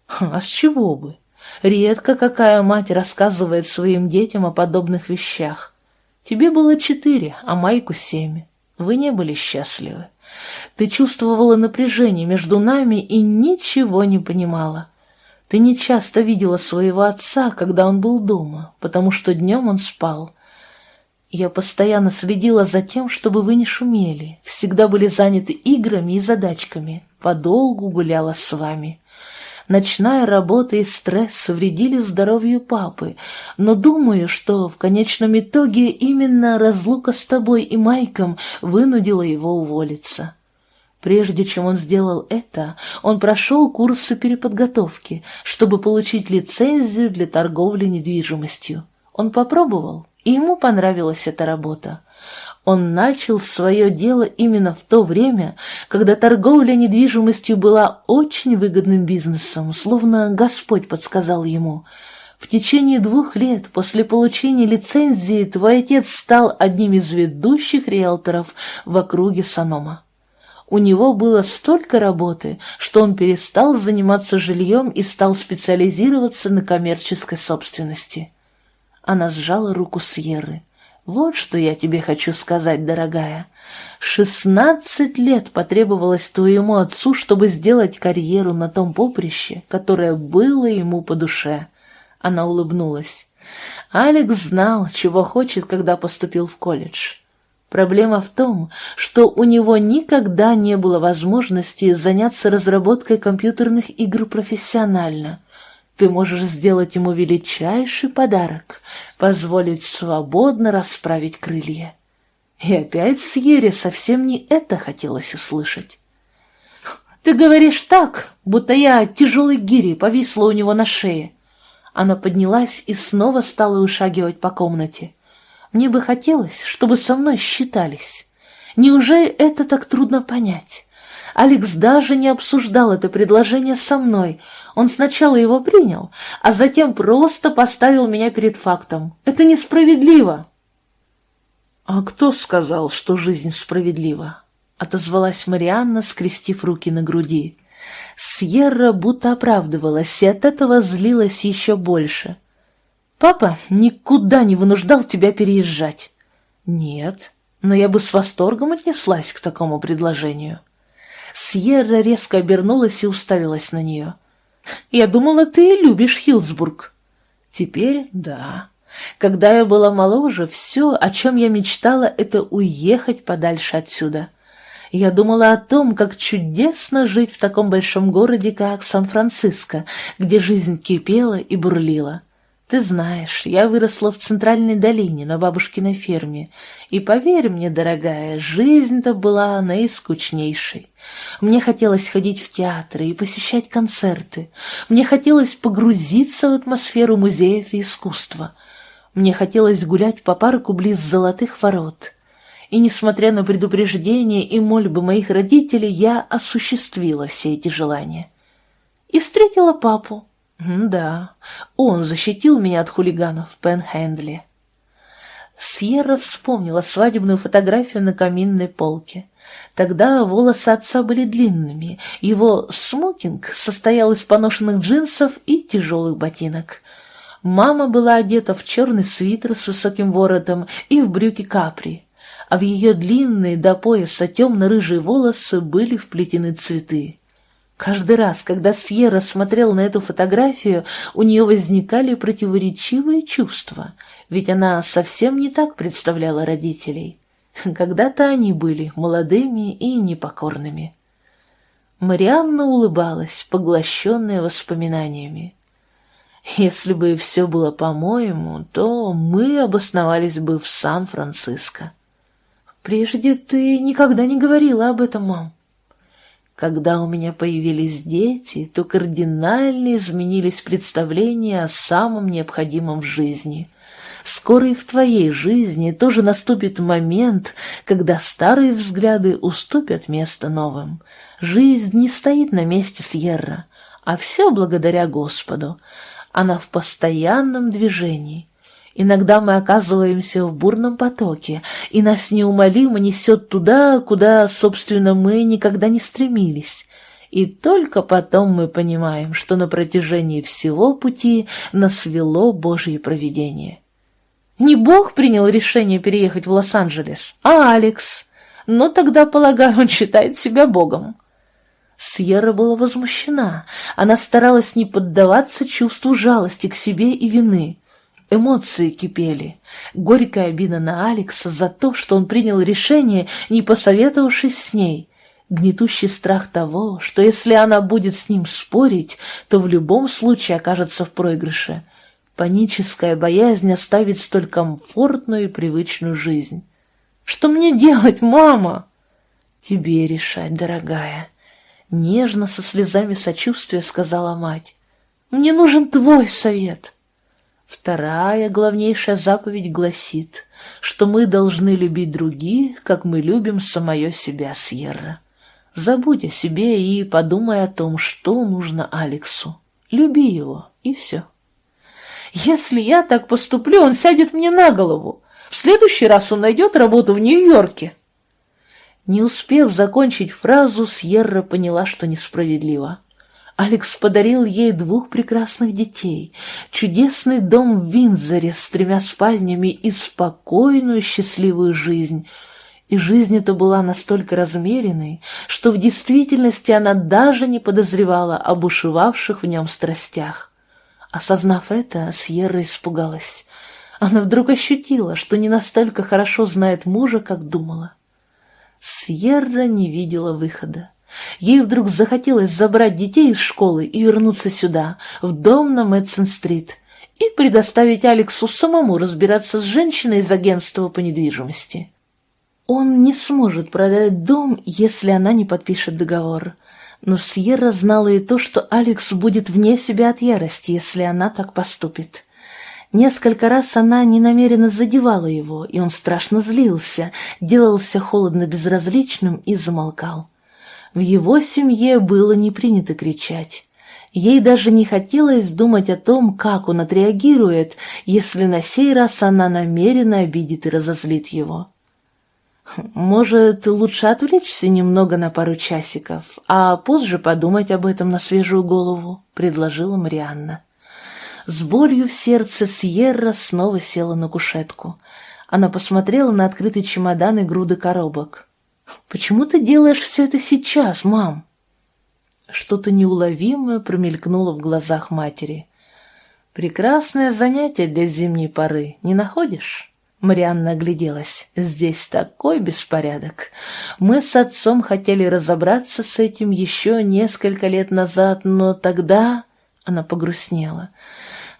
Speaker 1: А с чего бы? Редко какая мать рассказывает своим детям о подобных вещах. Тебе было четыре, а Майку семь. Вы не были счастливы. Ты чувствовала напряжение между нами и ничего не понимала. Ты не часто видела своего отца, когда он был дома, потому что днем он спал. Я постоянно следила за тем, чтобы вы не шумели, всегда были заняты играми и задачками. подолгу гуляла с вами. Ночная работа и стресс вредили здоровью папы, но думаю, что в конечном итоге именно разлука с тобой и Майком вынудила его уволиться. Прежде чем он сделал это, он прошел курсы переподготовки, чтобы получить лицензию для торговли недвижимостью. Он попробовал, и ему понравилась эта работа. Он начал свое дело именно в то время, когда торговля недвижимостью была очень выгодным бизнесом, словно Господь подсказал ему. В течение двух лет после получения лицензии твой отец стал одним из ведущих риэлторов в округе Санома. У него было столько работы, что он перестал заниматься жильем и стал специализироваться на коммерческой собственности. Она сжала руку Сьерры. «Вот что я тебе хочу сказать, дорогая. Шестнадцать лет потребовалось твоему отцу, чтобы сделать карьеру на том поприще, которое было ему по душе». Она улыбнулась. Алекс знал, чего хочет, когда поступил в колледж. Проблема в том, что у него никогда не было возможности заняться разработкой компьютерных игр профессионально. Ты можешь сделать ему величайший подарок, позволить свободно расправить крылья. И опять Сьере совсем не это хотелось услышать. «Ты говоришь так, будто я тяжелой гири повисла у него на шее». Она поднялась и снова стала вышагивать по комнате. Мне бы хотелось, чтобы со мной считались. Неужели это так трудно понять? Алекс даже не обсуждал это предложение со мной. Он сначала его принял, а затем просто поставил меня перед фактом. Это несправедливо. «А кто сказал, что жизнь справедлива?» — отозвалась Марианна, скрестив руки на груди. Сьерра будто оправдывалась, и от этого злилась еще больше. Папа никуда не вынуждал тебя переезжать. Нет, но я бы с восторгом отнеслась к такому предложению. Сьерра резко обернулась и уставилась на нее. Я думала, ты любишь Хилсбург. Теперь да. Когда я была моложе, все, о чем я мечтала, это уехать подальше отсюда. Я думала о том, как чудесно жить в таком большом городе, как Сан-Франциско, где жизнь кипела и бурлила. Ты знаешь, я выросла в Центральной долине на бабушкиной ферме, и поверь мне, дорогая, жизнь-то была наискучнейшей. Мне хотелось ходить в театры и посещать концерты. Мне хотелось погрузиться в атмосферу музеев и искусства. Мне хотелось гулять по парку близ золотых ворот. И, несмотря на предупреждения и мольбы моих родителей, я осуществила все эти желания. И встретила папу, да, он защитил меня от хулиганов в Пенхендле. Сьерра вспомнила свадебную фотографию на каминной полке. Тогда волосы отца были длинными, его смокинг состоял из поношенных джинсов и тяжелых ботинок. Мама была одета в черный свитер с высоким воротом и в брюки капри, а в ее длинные до пояса темно-рыжие волосы были вплетены цветы. Каждый раз, когда Сьерра смотрел на эту фотографию, у нее возникали противоречивые чувства, ведь она совсем не так представляла родителей. Когда-то они были молодыми и непокорными. Марианна улыбалась, поглощенная воспоминаниями. Если бы все было по-моему, то мы обосновались бы в Сан-Франциско. Прежде ты никогда не говорила об этом, мам. Когда у меня появились дети, то кардинально изменились представления о самом необходимом в жизни. Скоро и в твоей жизни тоже наступит момент, когда старые взгляды уступят место новым. Жизнь не стоит на месте Сьерра, а все благодаря Господу. Она в постоянном движении. Иногда мы оказываемся в бурном потоке, и нас неумолимо несет туда, куда, собственно, мы никогда не стремились. И только потом мы понимаем, что на протяжении всего пути нас вело Божье провидение. Не Бог принял решение переехать в Лос-Анджелес, а Алекс. Но тогда, полагаю, он считает себя Богом. Сьерра была возмущена. Она старалась не поддаваться чувству жалости к себе и вины. Эмоции кипели. Горькая обида на Алекса за то, что он принял решение, не посоветовавшись с ней. Гнетущий страх того, что если она будет с ним спорить, то в любом случае окажется в проигрыше. Паническая боязнь оставить столь комфортную и привычную жизнь. «Что мне делать, мама?» «Тебе решать, дорогая», — нежно, со слезами сочувствия сказала мать. «Мне нужен твой совет». Вторая главнейшая заповедь гласит, что мы должны любить других, как мы любим самое себя, Сьерра. Забудь о себе и подумай о том, что нужно Алексу. Люби его, и все. Если я так поступлю, он сядет мне на голову. В следующий раз он найдет работу в Нью-Йорке. Не успев закончить фразу, Сьерра поняла, что несправедливо. Алекс подарил ей двух прекрасных детей, чудесный дом в Винзоре с тремя спальнями и спокойную счастливую жизнь. И жизнь эта была настолько размеренной, что в действительности она даже не подозревала о бушевавших в нем страстях. Осознав это, Сьерра испугалась. Она вдруг ощутила, что не настолько хорошо знает мужа, как думала. Сьерра не видела выхода. Ей вдруг захотелось забрать детей из школы и вернуться сюда, в дом на Мэтсон-стрит, и предоставить Алексу самому разбираться с женщиной из агентства по недвижимости. Он не сможет продать дом, если она не подпишет договор. Но Сьерра знала и то, что Алекс будет вне себя от ярости, если она так поступит. Несколько раз она ненамеренно задевала его, и он страшно злился, делался холодно безразличным и замолкал. В его семье было не принято кричать. Ей даже не хотелось думать о том, как он отреагирует, если на сей раз она намеренно обидит и разозлит его. «Может, лучше отвлечься немного на пару часиков, а позже подумать об этом на свежую голову», — предложила Марианна. С болью в сердце Сьерра снова села на кушетку. Она посмотрела на открытый чемодан и груды коробок. «Почему ты делаешь все это сейчас, мам?» Что-то неуловимое промелькнуло в глазах матери. «Прекрасное занятие для зимней поры, не находишь?» Марианна огляделась. «Здесь такой беспорядок. Мы с отцом хотели разобраться с этим еще несколько лет назад, но тогда...» Она погрустнела.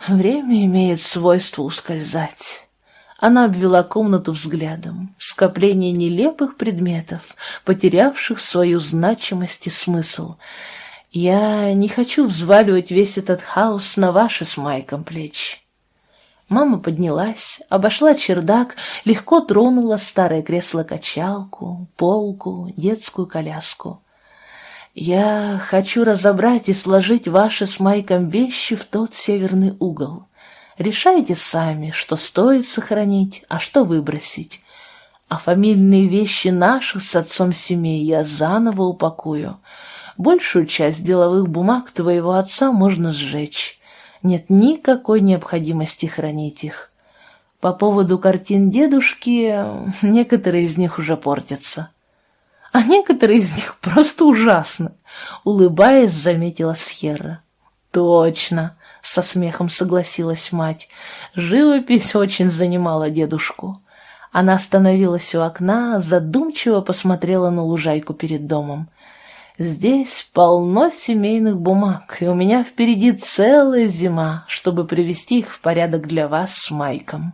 Speaker 1: «Время имеет свойство ускользать». Она обвела комнату взглядом. Скопление нелепых предметов, потерявших свою значимость и смысл. Я не хочу взваливать весь этот хаос на ваши с Майком плечи. Мама поднялась, обошла чердак, легко тронула старое кресло-качалку, полку, детскую коляску. «Я хочу разобрать и сложить ваши с Майком вещи в тот северный угол. Решайте сами, что стоит сохранить, а что выбросить. А фамильные вещи наших с отцом семей я заново упакую. Большую часть деловых бумаг твоего отца можно сжечь. Нет никакой необходимости хранить их. По поводу картин дедушки, некоторые из них уже портятся. А некоторые из них просто ужасны, улыбаясь, заметила Схерра. Точно, — со смехом согласилась мать. Живопись очень занимала дедушку. Она остановилась у окна, задумчиво посмотрела на лужайку перед домом. «Здесь полно семейных бумаг, и у меня впереди целая зима, чтобы привести их в порядок для вас с Майком».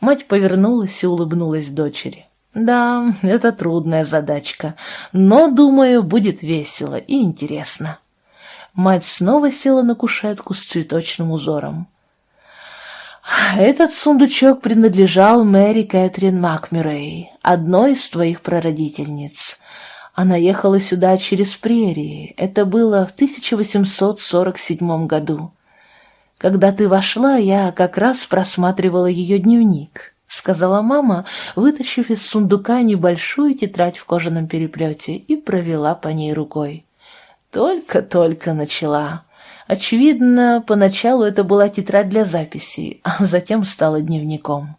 Speaker 1: Мать повернулась и улыбнулась дочери. «Да, это трудная задачка, но, думаю, будет весело и интересно». Мать снова села на кушетку с цветочным узором. «Этот сундучок принадлежал Мэри Кэтрин Макмюррей, одной из твоих прародительниц. Она ехала сюда через прерии. Это было в 1847 году. Когда ты вошла, я как раз просматривала ее дневник», — сказала мама, вытащив из сундука небольшую тетрадь в кожаном переплете и провела по ней рукой. Только-только начала. Очевидно, поначалу это была тетрадь для записей, а затем стала дневником.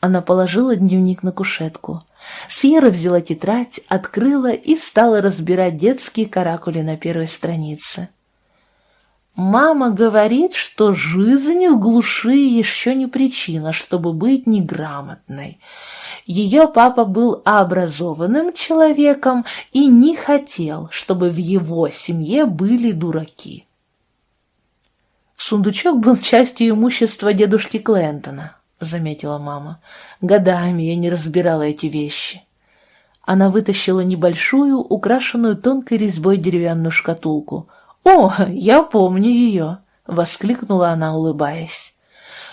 Speaker 1: Она положила дневник на кушетку. Сьерра взяла тетрадь, открыла и стала разбирать детские каракули на первой странице. Мама говорит, что жизнь в глуши еще не причина, чтобы быть неграмотной. Ее папа был образованным человеком и не хотел, чтобы в его семье были дураки. Сундучок был частью имущества дедушки Клентона, заметила мама. Годами я не разбирала эти вещи. Она вытащила небольшую, украшенную тонкой резьбой деревянную шкатулку. «О, я помню ее!» — воскликнула она, улыбаясь.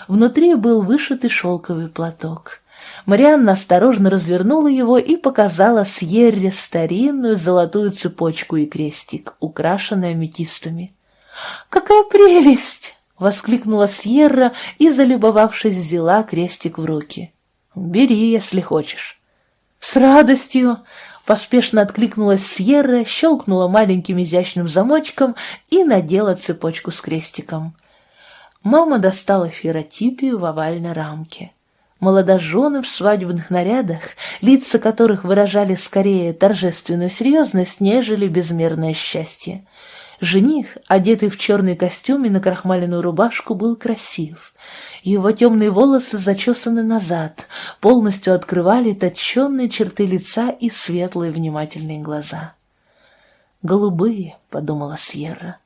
Speaker 1: Внутри был вышитый шелковый платок. Марианна осторожно развернула его и показала Сьерре старинную золотую цепочку и крестик, украшенный аметистами. «Какая прелесть!» — воскликнула Сьерра и, залюбовавшись, взяла крестик в руки. «Бери, если хочешь». «С радостью!» — поспешно откликнулась Сьерра, щелкнула маленьким изящным замочком и надела цепочку с крестиком. Мама достала феротипию в овальной рамке. Молодожены в свадебных нарядах, лица которых выражали скорее торжественную серьезность, нежели безмерное счастье. Жених, одетый в черный костюм и на крахмаленную рубашку, был красив. Его темные волосы зачесаны назад, полностью открывали точенные черты лица и светлые внимательные глаза. «Голубые», — подумала Сьерра.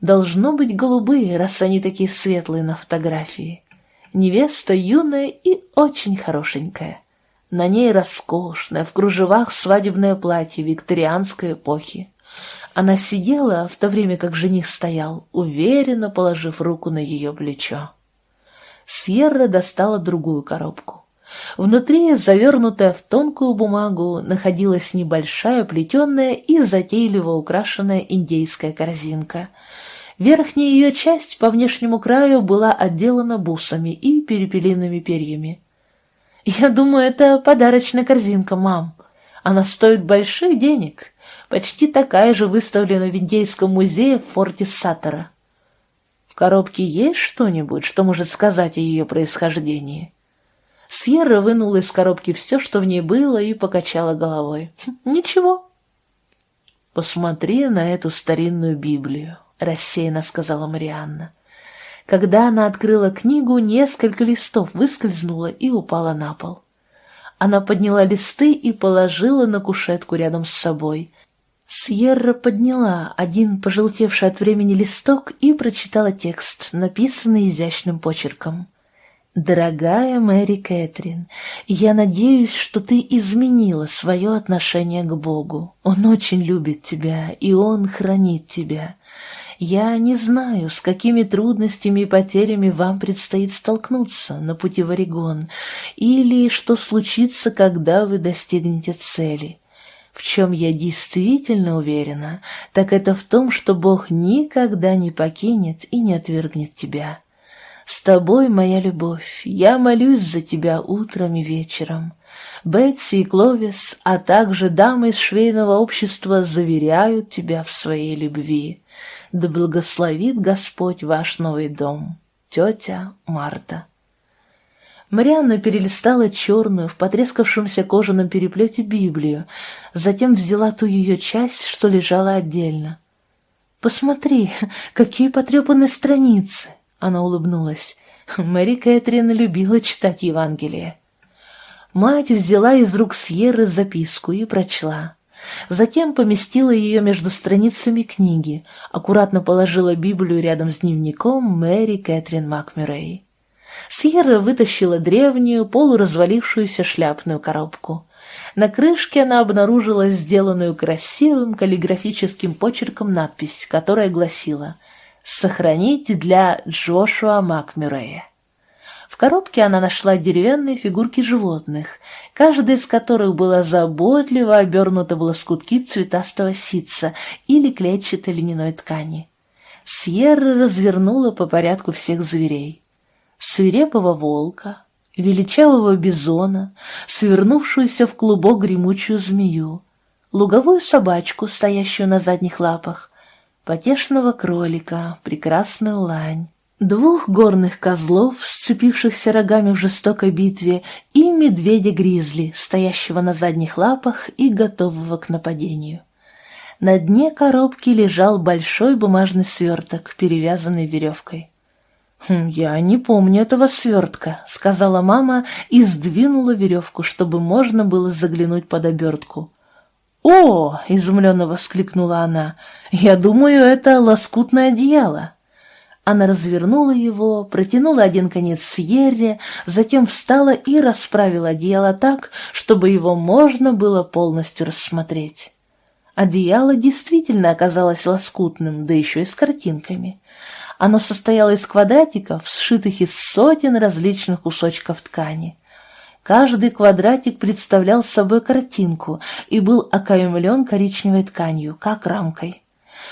Speaker 1: «Должно быть голубые, раз они такие светлые на фотографии. Невеста юная и очень хорошенькая. На ней роскошное, в кружевах свадебное платье викторианской эпохи. Она сидела, в то время как жених стоял, уверенно положив руку на ее плечо. Сьерра достала другую коробку. Внутри, завернутая в тонкую бумагу, находилась небольшая плетеная и затейливо украшенная индейская корзинка. Верхняя ее часть по внешнему краю была отделана бусами и перепелиными перьями. «Я думаю, это подарочная корзинка, мам. Она стоит больших денег. Почти такая же выставлена в Индейском музее в форте Саттера. В коробке есть что-нибудь, что может сказать о ее происхождении? Сьерра вынула из коробки все, что в ней было, и покачала головой. «Хм, «Ничего». «Посмотри на эту старинную Библию», — рассеянно сказала Марианна. Когда она открыла книгу, несколько листов выскользнуло и упало на пол. Она подняла листы и положила на кушетку рядом с собой, Сьерра подняла один пожелтевший от времени листок и прочитала текст, написанный изящным почерком. «Дорогая Мэри Кэтрин, я надеюсь, что ты изменила свое отношение к Богу. Он очень любит тебя, и Он хранит тебя. Я не знаю, с какими трудностями и потерями вам предстоит столкнуться на пути в Орегон, или что случится, когда вы достигнете цели». В чем я действительно уверена, так это в том, что Бог никогда не покинет и не отвергнет тебя. С тобой, моя любовь, я молюсь за тебя утром и вечером. Бетси и Кловис, а также дамы из швейного общества заверяют тебя в своей любви. Да благословит Господь ваш новый дом. Тетя Марта. Марианна перелистала черную в потрескавшемся кожаном переплете Библию, затем взяла ту ее часть, что лежала отдельно. «Посмотри, какие потрепанные страницы!» — она улыбнулась. Мэри Кэтрин любила читать Евангелие. Мать взяла из рук Сьерры записку и прочла. Затем поместила ее между страницами книги, аккуратно положила Библию рядом с дневником Мэри Кэтрин Макмюррей. Сьерра вытащила древнюю, полуразвалившуюся шляпную коробку. На крышке она обнаружила сделанную красивым каллиграфическим почерком надпись, которая гласила «Сохранить для Джошуа Макмюррея». В коробке она нашла деревянные фигурки животных, каждая из которых была заботливо обернута в лоскутки цветастого ситца или клетчатой льняной ткани. Сьерра развернула по порядку всех зверей свирепого волка, величавого бизона, свернувшуюся в клубок гремучую змею, луговую собачку, стоящую на задних лапах, потешного кролика, прекрасную лань, двух горных козлов, сцепившихся рогами в жестокой битве, и медведя-гризли, стоящего на задних лапах и готового к нападению. На дне коробки лежал большой бумажный сверток, перевязанный веревкой. «Хм, «Я не помню этого свертка», — сказала мама и сдвинула веревку, чтобы можно было заглянуть под обертку. «О!» — изумленно воскликнула она. «Я думаю, это лоскутное одеяло». Она развернула его, протянула один конец Сьерре, затем встала и расправила одеяло так, чтобы его можно было полностью рассмотреть. Одеяло действительно оказалось лоскутным, да еще и с картинками. Оно состояло из квадратиков, сшитых из сотен различных кусочков ткани. Каждый квадратик представлял собой картинку и был окаймлен коричневой тканью, как рамкой.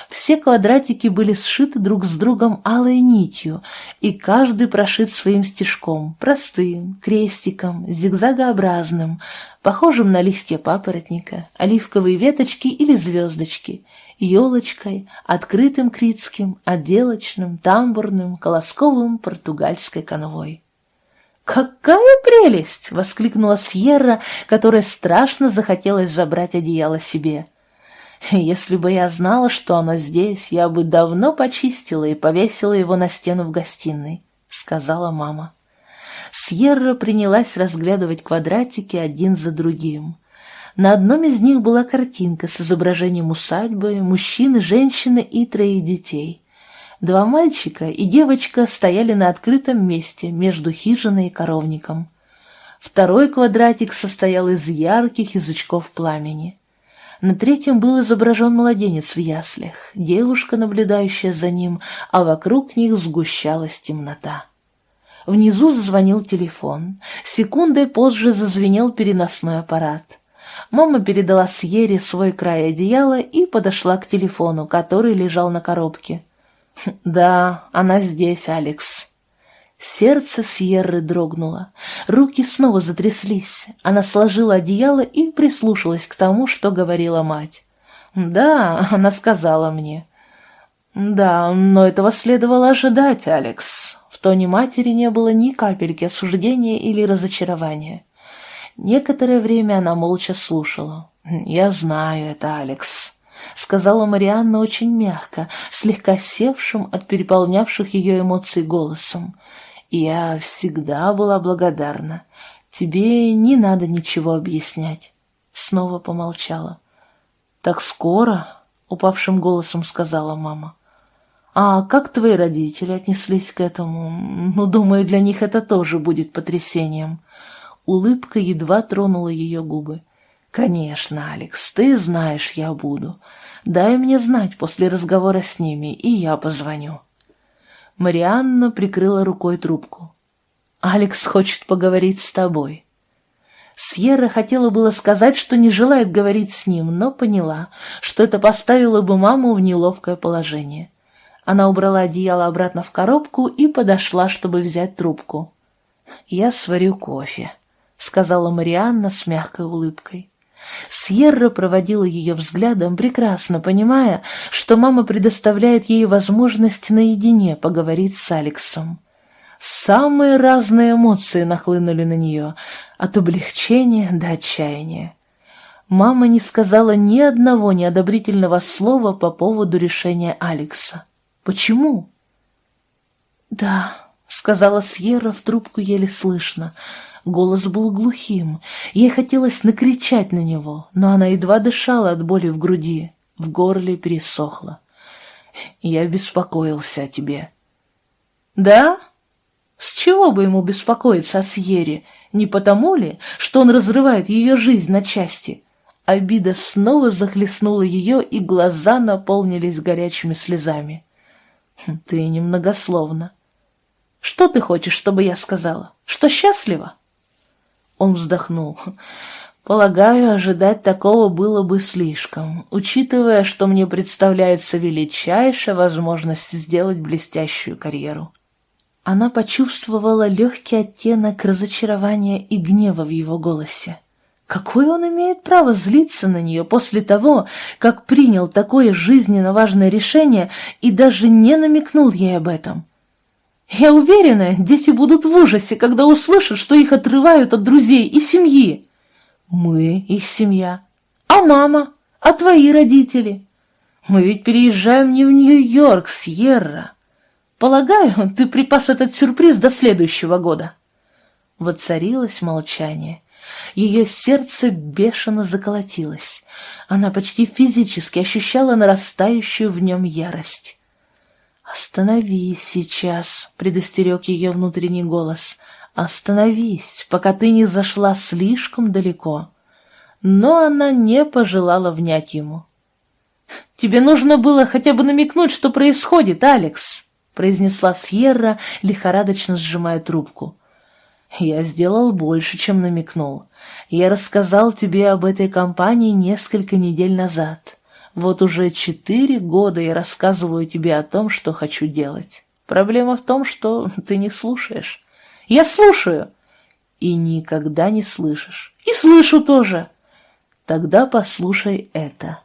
Speaker 1: Все квадратики были сшиты друг с другом алой нитью, и каждый прошит своим стежком, простым, крестиком, зигзагообразным, похожим на листья папоротника, оливковые веточки или звездочки, елочкой, открытым критским, отделочным, тамбурным, колосковым, португальской конвой. «Какая прелесть!» — воскликнула Сьерра, которая страшно захотелось забрать одеяло себе. «Если бы я знала, что оно здесь, я бы давно почистила и повесила его на стену в гостиной», — сказала мама. Сьерра принялась разглядывать квадратики один за другим. На одном из них была картинка с изображением усадьбы, мужчины, женщины и троих детей. Два мальчика и девочка стояли на открытом месте между хижиной и коровником. Второй квадратик состоял из ярких язычков пламени. На третьем был изображен младенец в яслях, девушка, наблюдающая за ним, а вокруг них сгущалась темнота. Внизу зазвонил телефон. Секундой позже зазвенел переносной аппарат. Мама передала Сьере свой край одеяла и подошла к телефону, который лежал на коробке. «Да, она здесь, Алекс». Сердце Сьерры дрогнуло, руки снова затряслись. Она сложила одеяло и прислушалась к тому, что говорила мать. «Да, она сказала мне». «Да, но этого следовало ожидать, Алекс». В тоне матери не было ни капельки осуждения или разочарования. Некоторое время она молча слушала. «Я знаю это, Алекс». — сказала Марианна очень мягко, слегка севшим от переполнявших ее эмоций голосом. «Я всегда была благодарна. Тебе не надо ничего объяснять». Снова помолчала. «Так скоро?» — упавшим голосом сказала мама. «А как твои родители отнеслись к этому? Ну, думаю, для них это тоже будет потрясением». Улыбка едва тронула ее губы. «Конечно, Алекс, ты знаешь, я буду. Дай мне знать после разговора с ними, и я позвоню». Марианна прикрыла рукой трубку. «Алекс хочет поговорить с тобой». Сьерра хотела было сказать, что не желает говорить с ним, но поняла, что это поставило бы маму в неловкое положение. Она убрала одеяло обратно в коробку и подошла, чтобы взять трубку. «Я сварю кофе», — сказала Марианна с мягкой улыбкой. Сьерра проводила ее взглядом, прекрасно понимая, что мама предоставляет ей возможность наедине поговорить с Алексом. Самые разные эмоции нахлынули на нее, от облегчения до отчаяния. Мама не сказала ни одного неодобрительного слова по поводу решения Алекса. Почему? «Да», — сказала Сьерра в трубку еле слышно, — Голос был глухим. Ей хотелось накричать на него, но она едва дышала от боли в груди. В горле пересохло. «Я беспокоился о тебе». «Да? С чего бы ему беспокоиться о Сьере? Не потому ли, что он разрывает ее жизнь на части?» Обида снова захлестнула ее, и глаза наполнились горячими слезами. «Хм, «Ты немногословна. Что ты хочешь, чтобы я сказала? Что счастлива?» Он вздохнул. Полагаю, ожидать такого было бы слишком, учитывая, что мне представляется величайшая возможность сделать блестящую карьеру. Она почувствовала легкий оттенок разочарования и гнева в его голосе. Какое он имеет право злиться на нее после того, как принял такое жизненно важное решение и даже не намекнул ей об этом? Я уверена, дети будут в ужасе, когда услышат, что их отрывают от друзей и семьи. Мы их семья. А мама? А твои родители? Мы ведь переезжаем не в Нью-Йорк, Сьерра. Полагаю, ты припас этот сюрприз до следующего года. Воцарилось молчание. Ее сердце бешено заколотилось. Она почти физически ощущала нарастающую в нем ярость. «Остановись сейчас», — предостерег ее внутренний голос. «Остановись, пока ты не зашла слишком далеко». Но она не пожелала внять ему. «Тебе нужно было хотя бы намекнуть, что происходит, Алекс», — произнесла Сьерра, лихорадочно сжимая трубку. «Я сделал больше, чем намекнул. Я рассказал тебе об этой компании несколько недель назад. Вот уже четыре года я рассказываю тебе о том, что хочу делать. Проблема в том, что ты не слушаешь. Я слушаю. И никогда не слышишь. И слышу тоже. Тогда послушай это.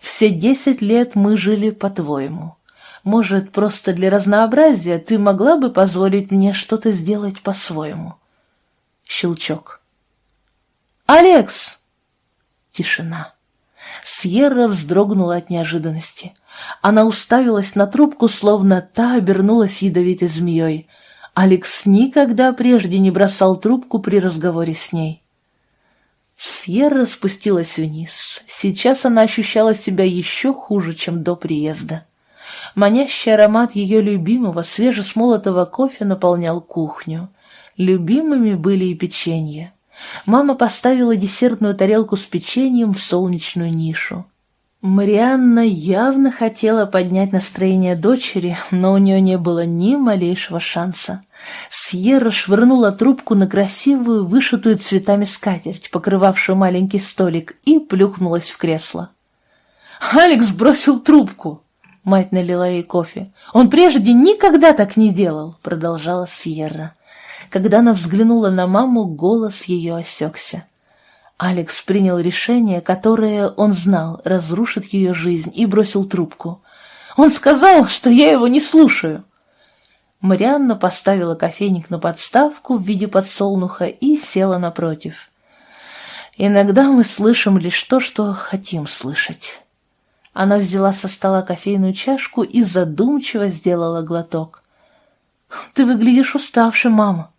Speaker 1: Все десять лет мы жили по-твоему. Может, просто для разнообразия ты могла бы позволить мне что-то сделать по-своему? Щелчок. «Алекс!» Тишина. Сьерра вздрогнула от неожиданности. Она уставилась на трубку, словно та обернулась ядовитой змеей. Алекс никогда прежде не бросал трубку при разговоре с ней. Сьерра спустилась вниз. Сейчас она ощущала себя еще хуже, чем до приезда. Манящий аромат ее любимого свежесмолотого кофе наполнял кухню. Любимыми были и печенье. Мама поставила десертную тарелку с печеньем в солнечную нишу. Марианна явно хотела поднять настроение дочери, но у нее не было ни малейшего шанса. Сьерра швырнула трубку на красивую, вышитую цветами скатерть, покрывавшую маленький столик, и плюхнулась в кресло. «Алекс бросил трубку!» Мать налила ей кофе. «Он прежде никогда так не делал!» — продолжала Сьерра. Когда она взглянула на маму, голос ее осекся. Алекс принял решение, которое, он знал, разрушит ее жизнь, и бросил трубку. «Он сказал, что я его не слушаю!» Марианна поставила кофейник на подставку в виде подсолнуха и села напротив. «Иногда мы слышим лишь то, что хотим слышать». Она взяла со стола кофейную чашку и задумчиво сделала глоток. «Ты выглядишь уставшей, мама».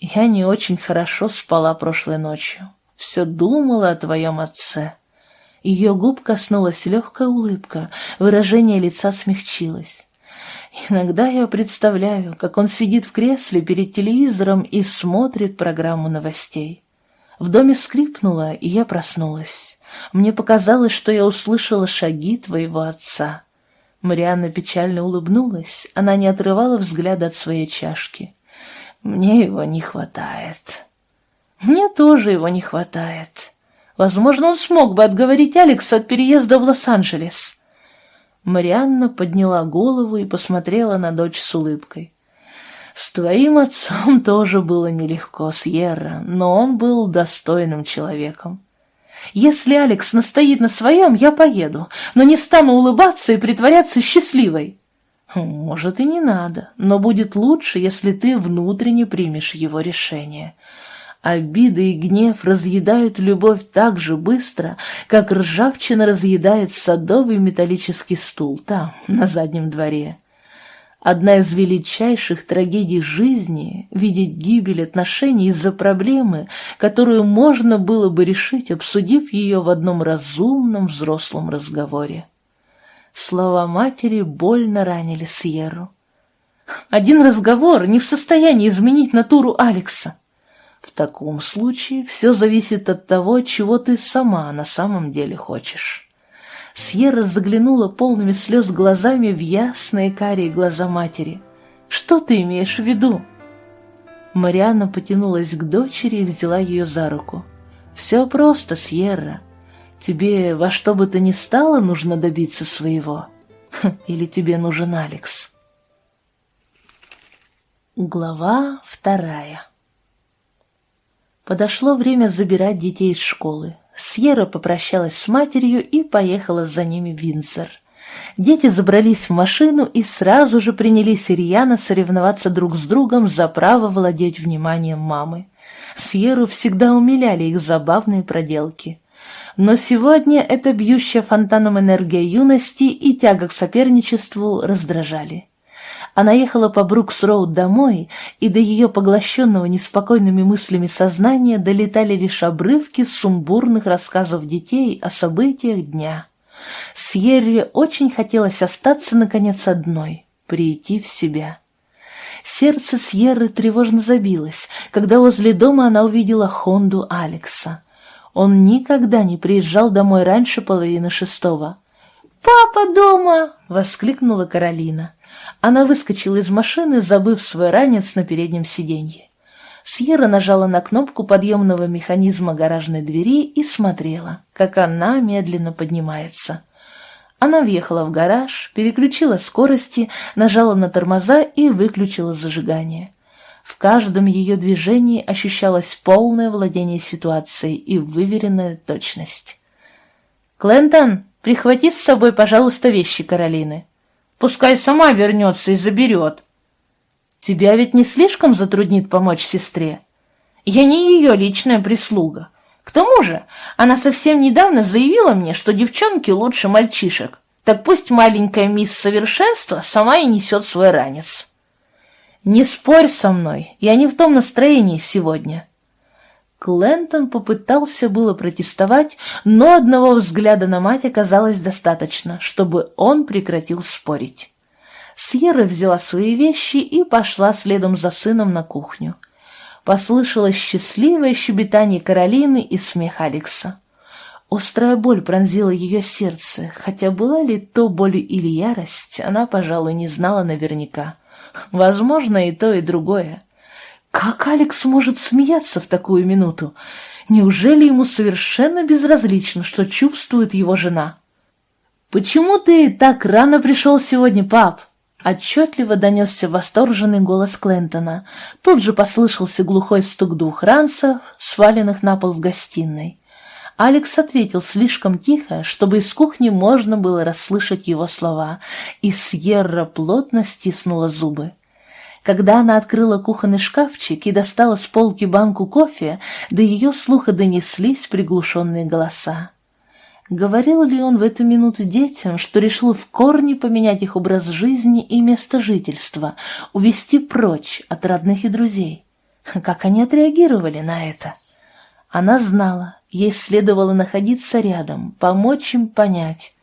Speaker 1: Я не очень хорошо спала прошлой ночью. Все думала о твоем отце. Ее губ коснулась легкая улыбка, выражение лица смягчилось. Иногда я представляю, как он сидит в кресле перед телевизором и смотрит программу новостей. В доме скрипнуло, и я проснулась. Мне показалось, что я услышала шаги твоего отца. Марианна печально улыбнулась, она не отрывала взгляда от своей чашки. Мне его не хватает. Мне тоже его не хватает. Возможно, он смог бы отговорить Алекса от переезда в Лос-Анджелес. Марианна подняла голову и посмотрела на дочь с улыбкой. С твоим отцом тоже было нелегко, Сьерра, но он был достойным человеком. Если Алекс настоит на своем, я поеду, но не стану улыбаться и притворяться счастливой. Может, и не надо, но будет лучше, если ты внутренне примешь его решение. Обида и гнев разъедают любовь так же быстро, как ржавчина разъедает садовый металлический стул там, на заднем дворе. Одна из величайших трагедий жизни — видеть гибель отношений из-за проблемы, которую можно было бы решить, обсудив ее в одном разумном взрослом разговоре. Слова матери больно ранили Сьерру. Один разговор не в состоянии изменить натуру Алекса. В таком случае все зависит от того, чего ты сама на самом деле хочешь. Сьерра заглянула полными слез глазами в ясные карие глаза матери. «Что ты имеешь в виду?» Марианна потянулась к дочери и взяла ее за руку. «Все просто, Сьерра. Тебе во что бы то ни стало нужно добиться своего? Или тебе нужен Алекс?» Глава вторая Подошло время забирать детей из школы. Сьерра попрощалась с матерью и поехала за ними в Винзор. Дети забрались в машину и сразу же принялись рьяно соревноваться друг с другом за право владеть вниманием мамы. Сьерру всегда умиляли их забавные проделки. Но сегодня эта бьющая фонтаном энергия юности и тяга к соперничеству раздражали. Она ехала по Брукс-Роуд домой, и до ее поглощенного неспокойными мыслями сознания долетали лишь обрывки сумбурных рассказов детей о событиях дня. Сьерре очень хотелось остаться, наконец, одной, прийти в себя. Сердце Сьерры тревожно забилось, когда возле дома она увидела Хонду Алекса. Он никогда не приезжал домой раньше половины шестого. «Папа дома!» — воскликнула Каролина. Она выскочила из машины, забыв свой ранец на переднем сиденье. Сьерра нажала на кнопку подъемного механизма гаражной двери и смотрела, как она медленно поднимается. Она въехала в гараж, переключила скорости, нажала на тормоза и выключила зажигание. В каждом ее движении ощущалось полное владение ситуацией и выверенная точность. «Клентон, прихвати с собой, пожалуйста, вещи Каролины. Пускай сама вернется и заберет. Тебя ведь не слишком затруднит помочь сестре? Я не ее личная прислуга. К тому же, она совсем недавно заявила мне, что девчонки лучше мальчишек. Так пусть маленькая мисс Совершенство сама и несет свой ранец. Не спорь со мной, я не в том настроении сегодня. Клентон попытался было протестовать, но одного взгляда на мать оказалось достаточно, чтобы он прекратил спорить. Сьерра взяла свои вещи и пошла следом за сыном на кухню. Послышалось счастливое щебетание Каролины и смех Алекса. Острая боль пронзила ее сердце, хотя была ли то боль или ярость, она, пожалуй, не знала наверняка. Возможно, и то, и другое. Как Алекс может смеяться в такую минуту? Неужели ему совершенно безразлично, что чувствует его жена? «Почему ты так рано пришел сегодня, пап?» Отчетливо донесся восторженный голос Клентона. Тут же послышался глухой стук двух ранцев, сваленных на пол в гостиной. Алекс ответил слишком тихо, чтобы из кухни можно было расслышать его слова, и Сьерра плотно стиснула зубы. Когда она открыла кухонный шкафчик и достала с полки банку кофе, до ее слуха донеслись приглушенные голоса. Говорил ли он в эту минуту детям, что решил в корне поменять их образ жизни и место жительства, увести прочь от родных и друзей? Как они отреагировали на это? Она знала, ей следовало находиться рядом, помочь им понять.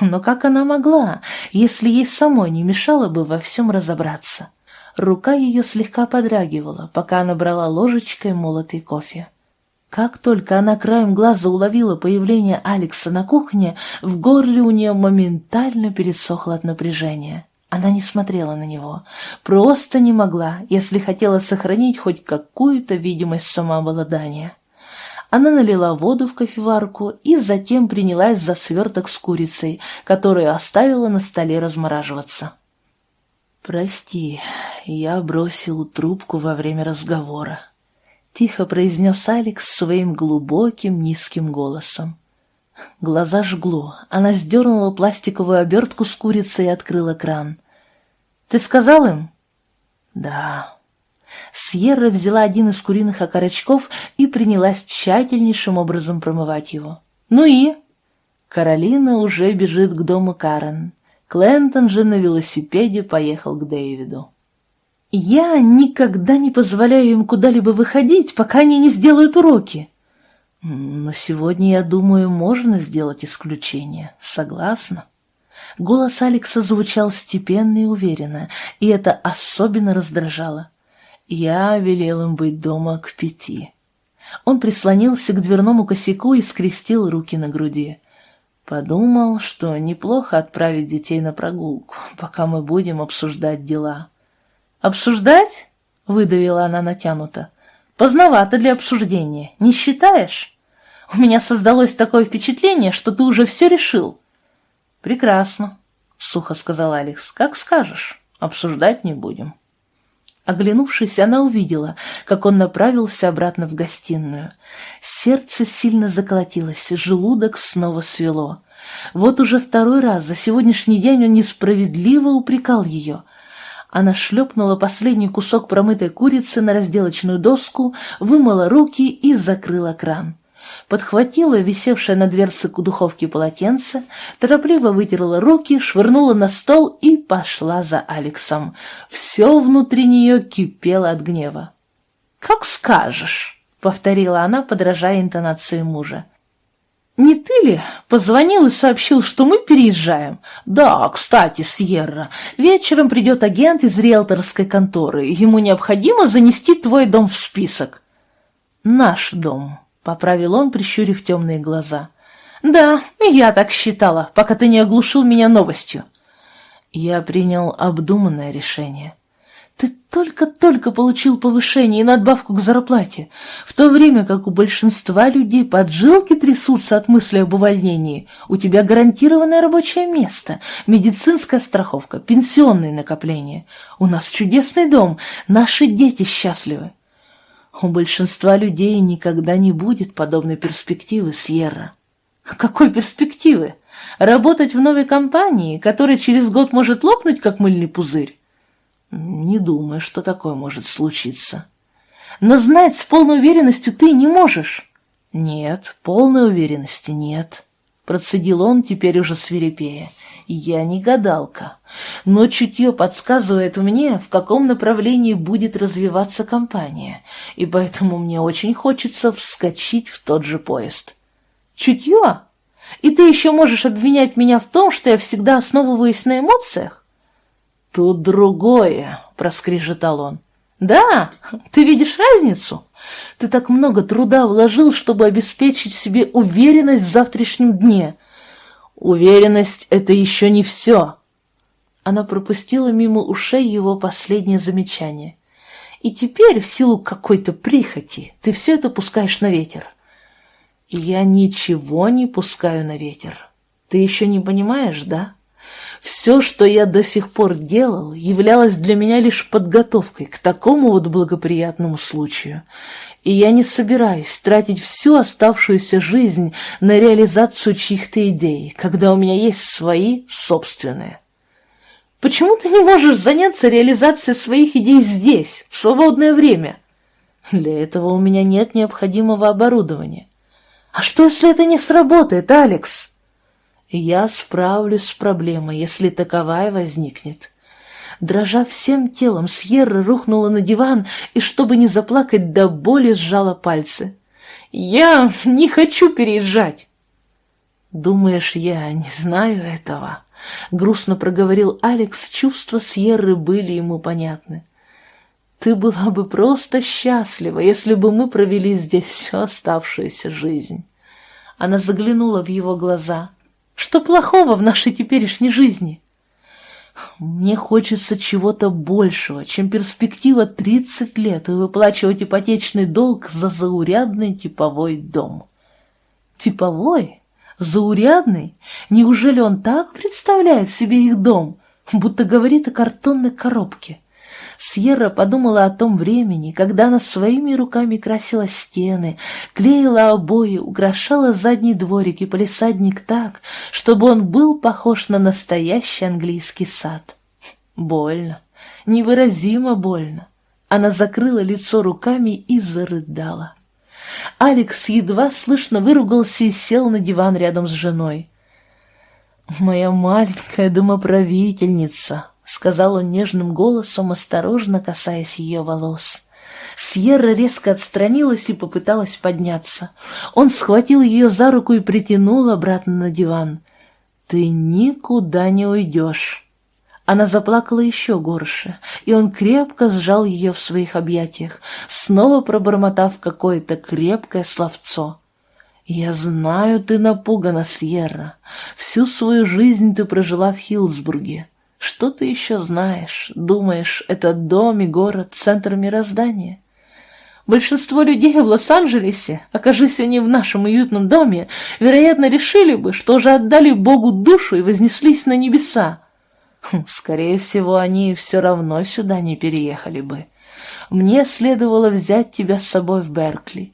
Speaker 1: Но как она могла, если ей самой не мешало бы во всем разобраться? Рука ее слегка подрагивала, пока она брала ложечкой молотый кофе. Как только она краем глаза уловила появление Алекса на кухне, в горле у нее моментально пересохло от напряжения. Она не смотрела на него, просто не могла, если хотела сохранить хоть какую-то видимость самообладания. Она налила воду в кофеварку и затем принялась за сверток с курицей, которую оставила на столе размораживаться. «Прости, я бросил трубку во время разговора», — тихо произнес Алекс своим глубоким низким голосом. Глаза жгло. Она сдернула пластиковую обертку с курицей и открыла кран. «Ты сказал им?» «Да». Сьерра взяла один из куриных окорочков и принялась тщательнейшим образом промывать его. «Ну и?» Каролина уже бежит к дому Карен. Клентон же на велосипеде поехал к Дэвиду. Я никогда не позволяю им куда-либо выходить, пока они не сделают уроки. Но сегодня, я думаю, можно сделать исключение. Согласна? Голос Алекса звучал степенно и уверенно, и это особенно раздражало. Я велел им быть дома к пяти. Он прислонился к дверному косяку и скрестил руки на груди. Подумал, что неплохо отправить детей на прогулку, пока мы будем обсуждать дела. «Обсуждать?» — выдавила она натянуто. «Поздновато для обсуждения, не считаешь? У меня создалось такое впечатление, что ты уже все решил». «Прекрасно», — сухо сказал Алекс. «Как скажешь, обсуждать не будем». Оглянувшись, она увидела, как он направился обратно в гостиную. Сердце сильно заколотилось, желудок снова свело. Вот уже второй раз за сегодняшний день он несправедливо упрекал ее — она шлепнула последний кусок промытой курицы на разделочную доску, вымыла руки и закрыла кран. Подхватила висевшее на дверце духовки полотенце, торопливо вытерла руки, швырнула на стол и пошла за Алексом. Все внутри нее кипело от гнева. «Как скажешь», — повторила она, подражая интонации мужа. «Не ты ли позвонил и сообщил, что мы переезжаем?» «Да, кстати, Сьерра, вечером придет агент из риэлторской конторы. Ему необходимо занести твой дом в список». «Наш дом», — поправил он, прищурив темные глаза. «Да, я так считала, пока ты не оглушил меня новостью». Я принял обдуманное решение. Ты только-только получил повышение и надбавку к зарплате, в то время как у большинства людей поджилки трясутся от мысли об увольнении. У тебя гарантированное рабочее место, медицинская страховка, пенсионные накопления. У нас чудесный дом, наши дети счастливы. У большинства людей никогда не будет подобной перспективы, Сьерра. Какой перспективы? Работать в новой компании, которая через год может лопнуть, как мыльный пузырь? Не думаю, что такое может случиться. Но знать с полной уверенностью ты не можешь. Нет, полной уверенности нет. Процедил он теперь уже свирепее. Я не гадалка, но чутье подсказывает мне, в каком направлении будет развиваться компания, и поэтому мне очень хочется вскочить в тот же поезд. Чутье? И ты еще можешь обвинять меня в том, что я всегда основываюсь на эмоциях? «Тут другое», — проскрежетал он. «Да, ты видишь разницу? Ты так много труда вложил, чтобы обеспечить себе уверенность в завтрашнем дне. Уверенность — это еще не все». Она пропустила мимо ушей его последнее замечание. «И теперь, в силу какой-то прихоти, ты все это пускаешь на ветер». «Я ничего не пускаю на ветер. Ты еще не понимаешь, да?» Все, что я до сих пор делал, являлось для меня лишь подготовкой к такому вот благоприятному случаю. И я не собираюсь тратить всю оставшуюся жизнь на реализацию чьих-то идей, когда у меня есть свои собственные. Почему ты не можешь заняться реализацией своих идей здесь, в свободное время? Для этого у меня нет необходимого оборудования. А что, если это не сработает, Алекс? Я справлюсь с проблемой, если таковая возникнет. Дрожа всем телом, Сьерра рухнула на диван и, чтобы не заплакать, до боли сжала пальцы. «Я не хочу переезжать!» «Думаешь, я не знаю этого?» — грустно проговорил Алекс, чувства Сьерры были ему понятны. «Ты была бы просто счастлива, если бы мы провели здесь всю оставшуюся жизнь». Она заглянула в его глаза. Что плохого в нашей теперешней жизни? Мне хочется чего-то большего, чем перспектива тридцать лет и выплачивать ипотечный долг за заурядный типовой дом. Типовой? Заурядный? Неужели он так представляет себе их дом, будто говорит о картонной коробке? Сьерра подумала о том времени, когда она своими руками красила стены, клеила обои, украшала задний дворик и полисадник так, чтобы он был похож на настоящий английский сад. Больно, невыразимо больно. Она закрыла лицо руками и зарыдала. Алекс едва слышно выругался и сел на диван рядом с женой. «Моя маленькая домоправительница», — сказал он нежным голосом, осторожно касаясь ее волос. Сьерра резко отстранилась и попыталась подняться. Он схватил ее за руку и притянул обратно на диван. «Ты никуда не уйдешь». Она заплакала еще горше, и он крепко сжал ее в своих объятиях, снова пробормотав какое-то крепкое словцо. «Я знаю, ты напугана, Сьерра. Всю свою жизнь ты прожила в Хилсбурге. Что ты еще знаешь? Думаешь, этот дом и город — центр мироздания? Большинство людей в Лос-Анджелесе, окажись они в нашем уютном доме, вероятно, решили бы, что уже отдали Богу душу и вознеслись на небеса. Хм, скорее всего, они все равно сюда не переехали бы. Мне следовало взять тебя с собой в Беркли.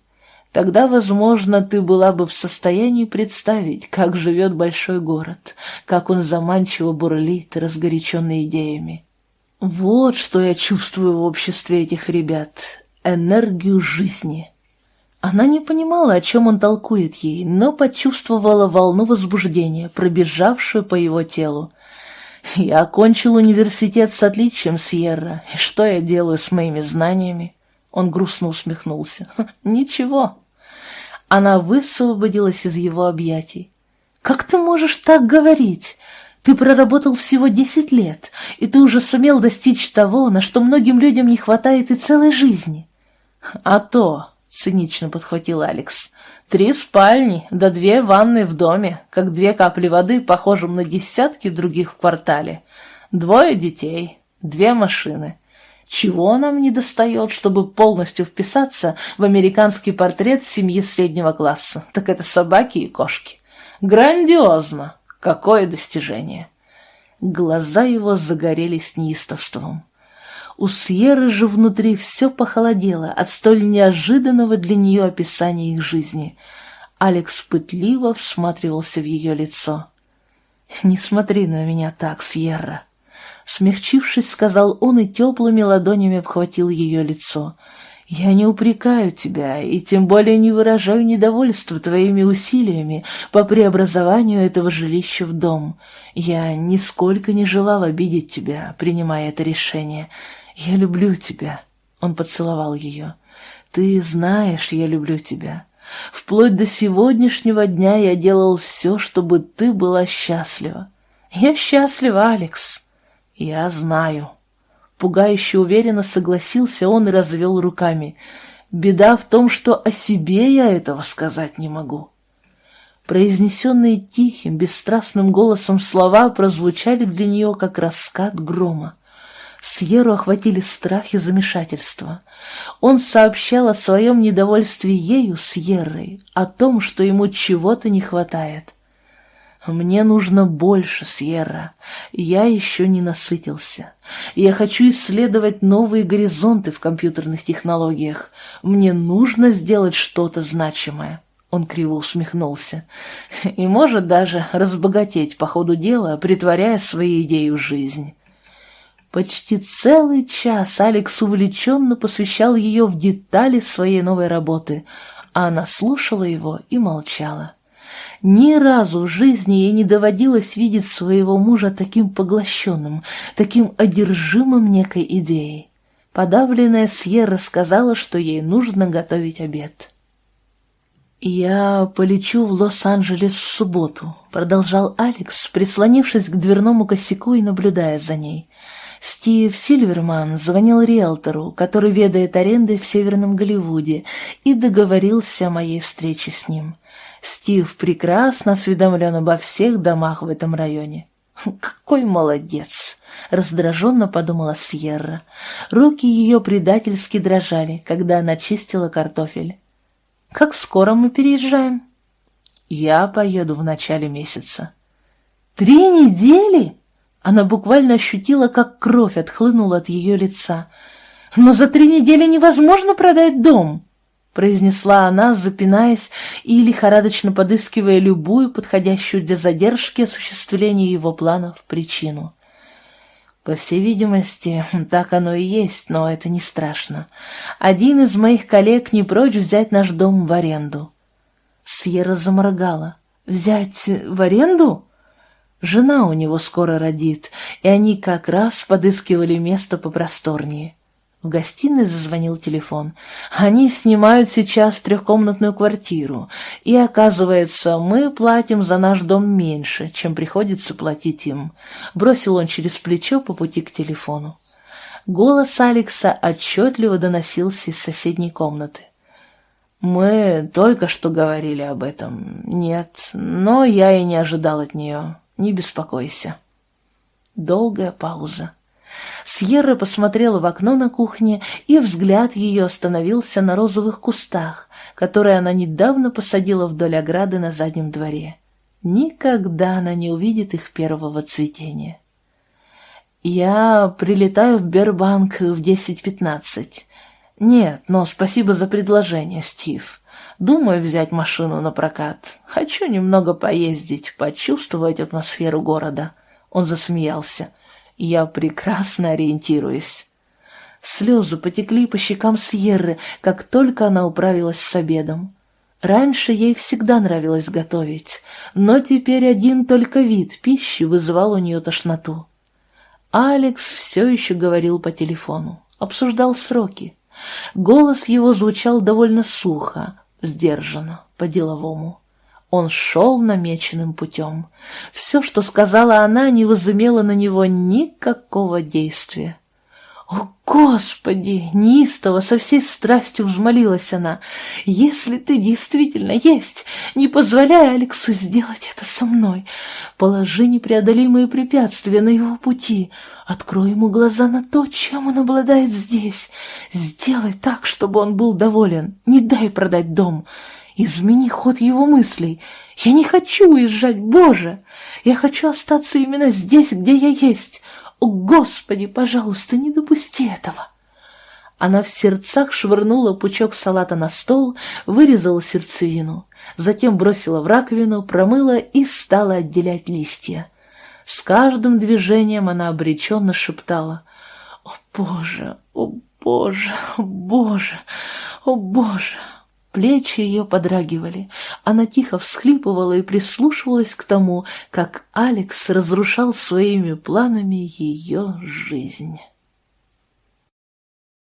Speaker 1: Тогда, возможно, ты была бы в состоянии представить, как живет большой город, как он заманчиво бурлит, разгоряченный идеями. Вот что я чувствую в обществе этих ребят — энергию жизни. Она не понимала, о чем он толкует ей, но почувствовала волну возбуждения, пробежавшую по его телу. «Я окончил университет с отличием, Сьерра, и что я делаю с моими знаниями?» Он грустно усмехнулся. «Ничего». Она высвободилась из его объятий. «Как ты можешь так говорить? Ты проработал всего десять лет, и ты уже сумел достичь того, на что многим людям не хватает и целой жизни». «А то», — цинично подхватил Алекс, — «три спальни, да две ванны в доме, как две капли воды, похожим на десятки других в квартале, двое детей, две машины». Чего нам не достает, чтобы полностью вписаться в американский портрет семьи среднего класса? Так это собаки и кошки. Грандиозно! Какое достижение! Глаза его загорелись неистовством. У Сьерры же внутри все похолодело от столь неожиданного для нее описания их жизни. Алекс пытливо всматривался в ее лицо. «Не смотри на меня так, Сьерра!» Смягчившись, сказал он и теплыми ладонями обхватил ее лицо. «Я не упрекаю тебя и тем более не выражаю недовольства твоими усилиями по преобразованию этого жилища в дом. Я нисколько не желал обидеть тебя, принимая это решение. Я люблю тебя». Он поцеловал ее. «Ты знаешь, я люблю тебя. Вплоть до сегодняшнего дня я делал все, чтобы ты была счастлива. Я счастлива, Алекс». «Я знаю». Пугающе уверенно согласился он и развел руками. «Беда в том, что о себе я этого сказать не могу». Произнесенные тихим, бесстрастным голосом слова прозвучали для нее, как раскат грома. Сьеру охватили страх и замешательство. Он сообщал о своем недовольстве ею, Сьеррой, о том, что ему чего-то не хватает. Мне нужно больше, Сьерра. Я еще не насытился. Я хочу исследовать новые горизонты в компьютерных технологиях. Мне нужно сделать что-то значимое. Он криво усмехнулся. И может даже разбогатеть по ходу дела, притворяя свои идеи в жизнь. Почти целый час Алекс увлеченно посвящал ее в детали своей новой работы, а она слушала его и молчала. Ни разу в жизни ей не доводилось видеть своего мужа таким поглощенным, таким одержимым некой идеей. Подавленная Сьерра сказала, что ей нужно готовить обед. «Я полечу в Лос-Анджелес в субботу», — продолжал Алекс, прислонившись к дверному косяку и наблюдая за ней. Стив Сильверман звонил риэлтору, который ведает арендой в Северном Голливуде, и договорился о моей встрече с ним. Стив прекрасно осведомлен обо всех домах в этом районе. «Какой молодец!» — раздраженно подумала Сьерра. Руки ее предательски дрожали, когда она чистила картофель. «Как скоро мы переезжаем?» «Я поеду в начале месяца». «Три недели?» Она буквально ощутила, как кровь отхлынула от ее лица. «Но за три недели невозможно продать дом!» — произнесла она, запинаясь и лихорадочно подыскивая любую подходящую для задержки осуществления его планов причину. По всей видимости, так оно и есть, но это не страшно. Один из моих коллег не прочь взять наш дом в аренду. Сьерра заморгала. «Взять в аренду?» Жена у него скоро родит, и они как раз подыскивали место попросторнее. В гостиной зазвонил телефон. Они снимают сейчас трехкомнатную квартиру, и, оказывается, мы платим за наш дом меньше, чем приходится платить им. Бросил он через плечо по пути к телефону. Голос Алекса отчетливо доносился из соседней комнаты. «Мы только что говорили об этом. Нет, но я и не ожидал от нее. Не беспокойся». Долгая пауза. Сьерра посмотрела в окно на кухне, и взгляд ее остановился на розовых кустах, которые она недавно посадила вдоль ограды на заднем дворе. Никогда она не увидит их первого цветения. «Я прилетаю в Бербанк в десять пятнадцать. Нет, но спасибо за предложение, Стив. Думаю взять машину на прокат. Хочу немного поездить, почувствовать атмосферу города». Он засмеялся. Я прекрасно ориентируюсь. Слезы потекли по щекам Сьерры, как только она управилась с обедом. Раньше ей всегда нравилось готовить, но теперь один только вид пищи вызывал у нее тошноту. Алекс все еще говорил по телефону, обсуждал сроки. Голос его звучал довольно сухо, сдержанно, по-деловому. Он шел намеченным путем. Все, что сказала она, не возымело на него никакого действия. «О, Господи!» — неистово, со всей страстью взмолилась она. «Если ты действительно есть, не позволяй Алексу сделать это со мной. Положи непреодолимые препятствия на его пути. Открой ему глаза на то, чем он обладает здесь. Сделай так, чтобы он был доволен. Не дай продать дом. Измени ход его мыслей. Я не хочу уезжать, Боже! Я хочу остаться именно здесь, где я есть». «О, Господи, пожалуйста, не допусти этого!» Она в сердцах швырнула пучок салата на стол, вырезала сердцевину, затем бросила в раковину, промыла и стала отделять листья. С каждым движением она обреченно шептала «О, Боже! О, Боже! О, Боже! О, Боже!» Плечи ее подрагивали. Она тихо всхлипывала и прислушивалась к тому, как Алекс разрушал своими планами ее жизнь.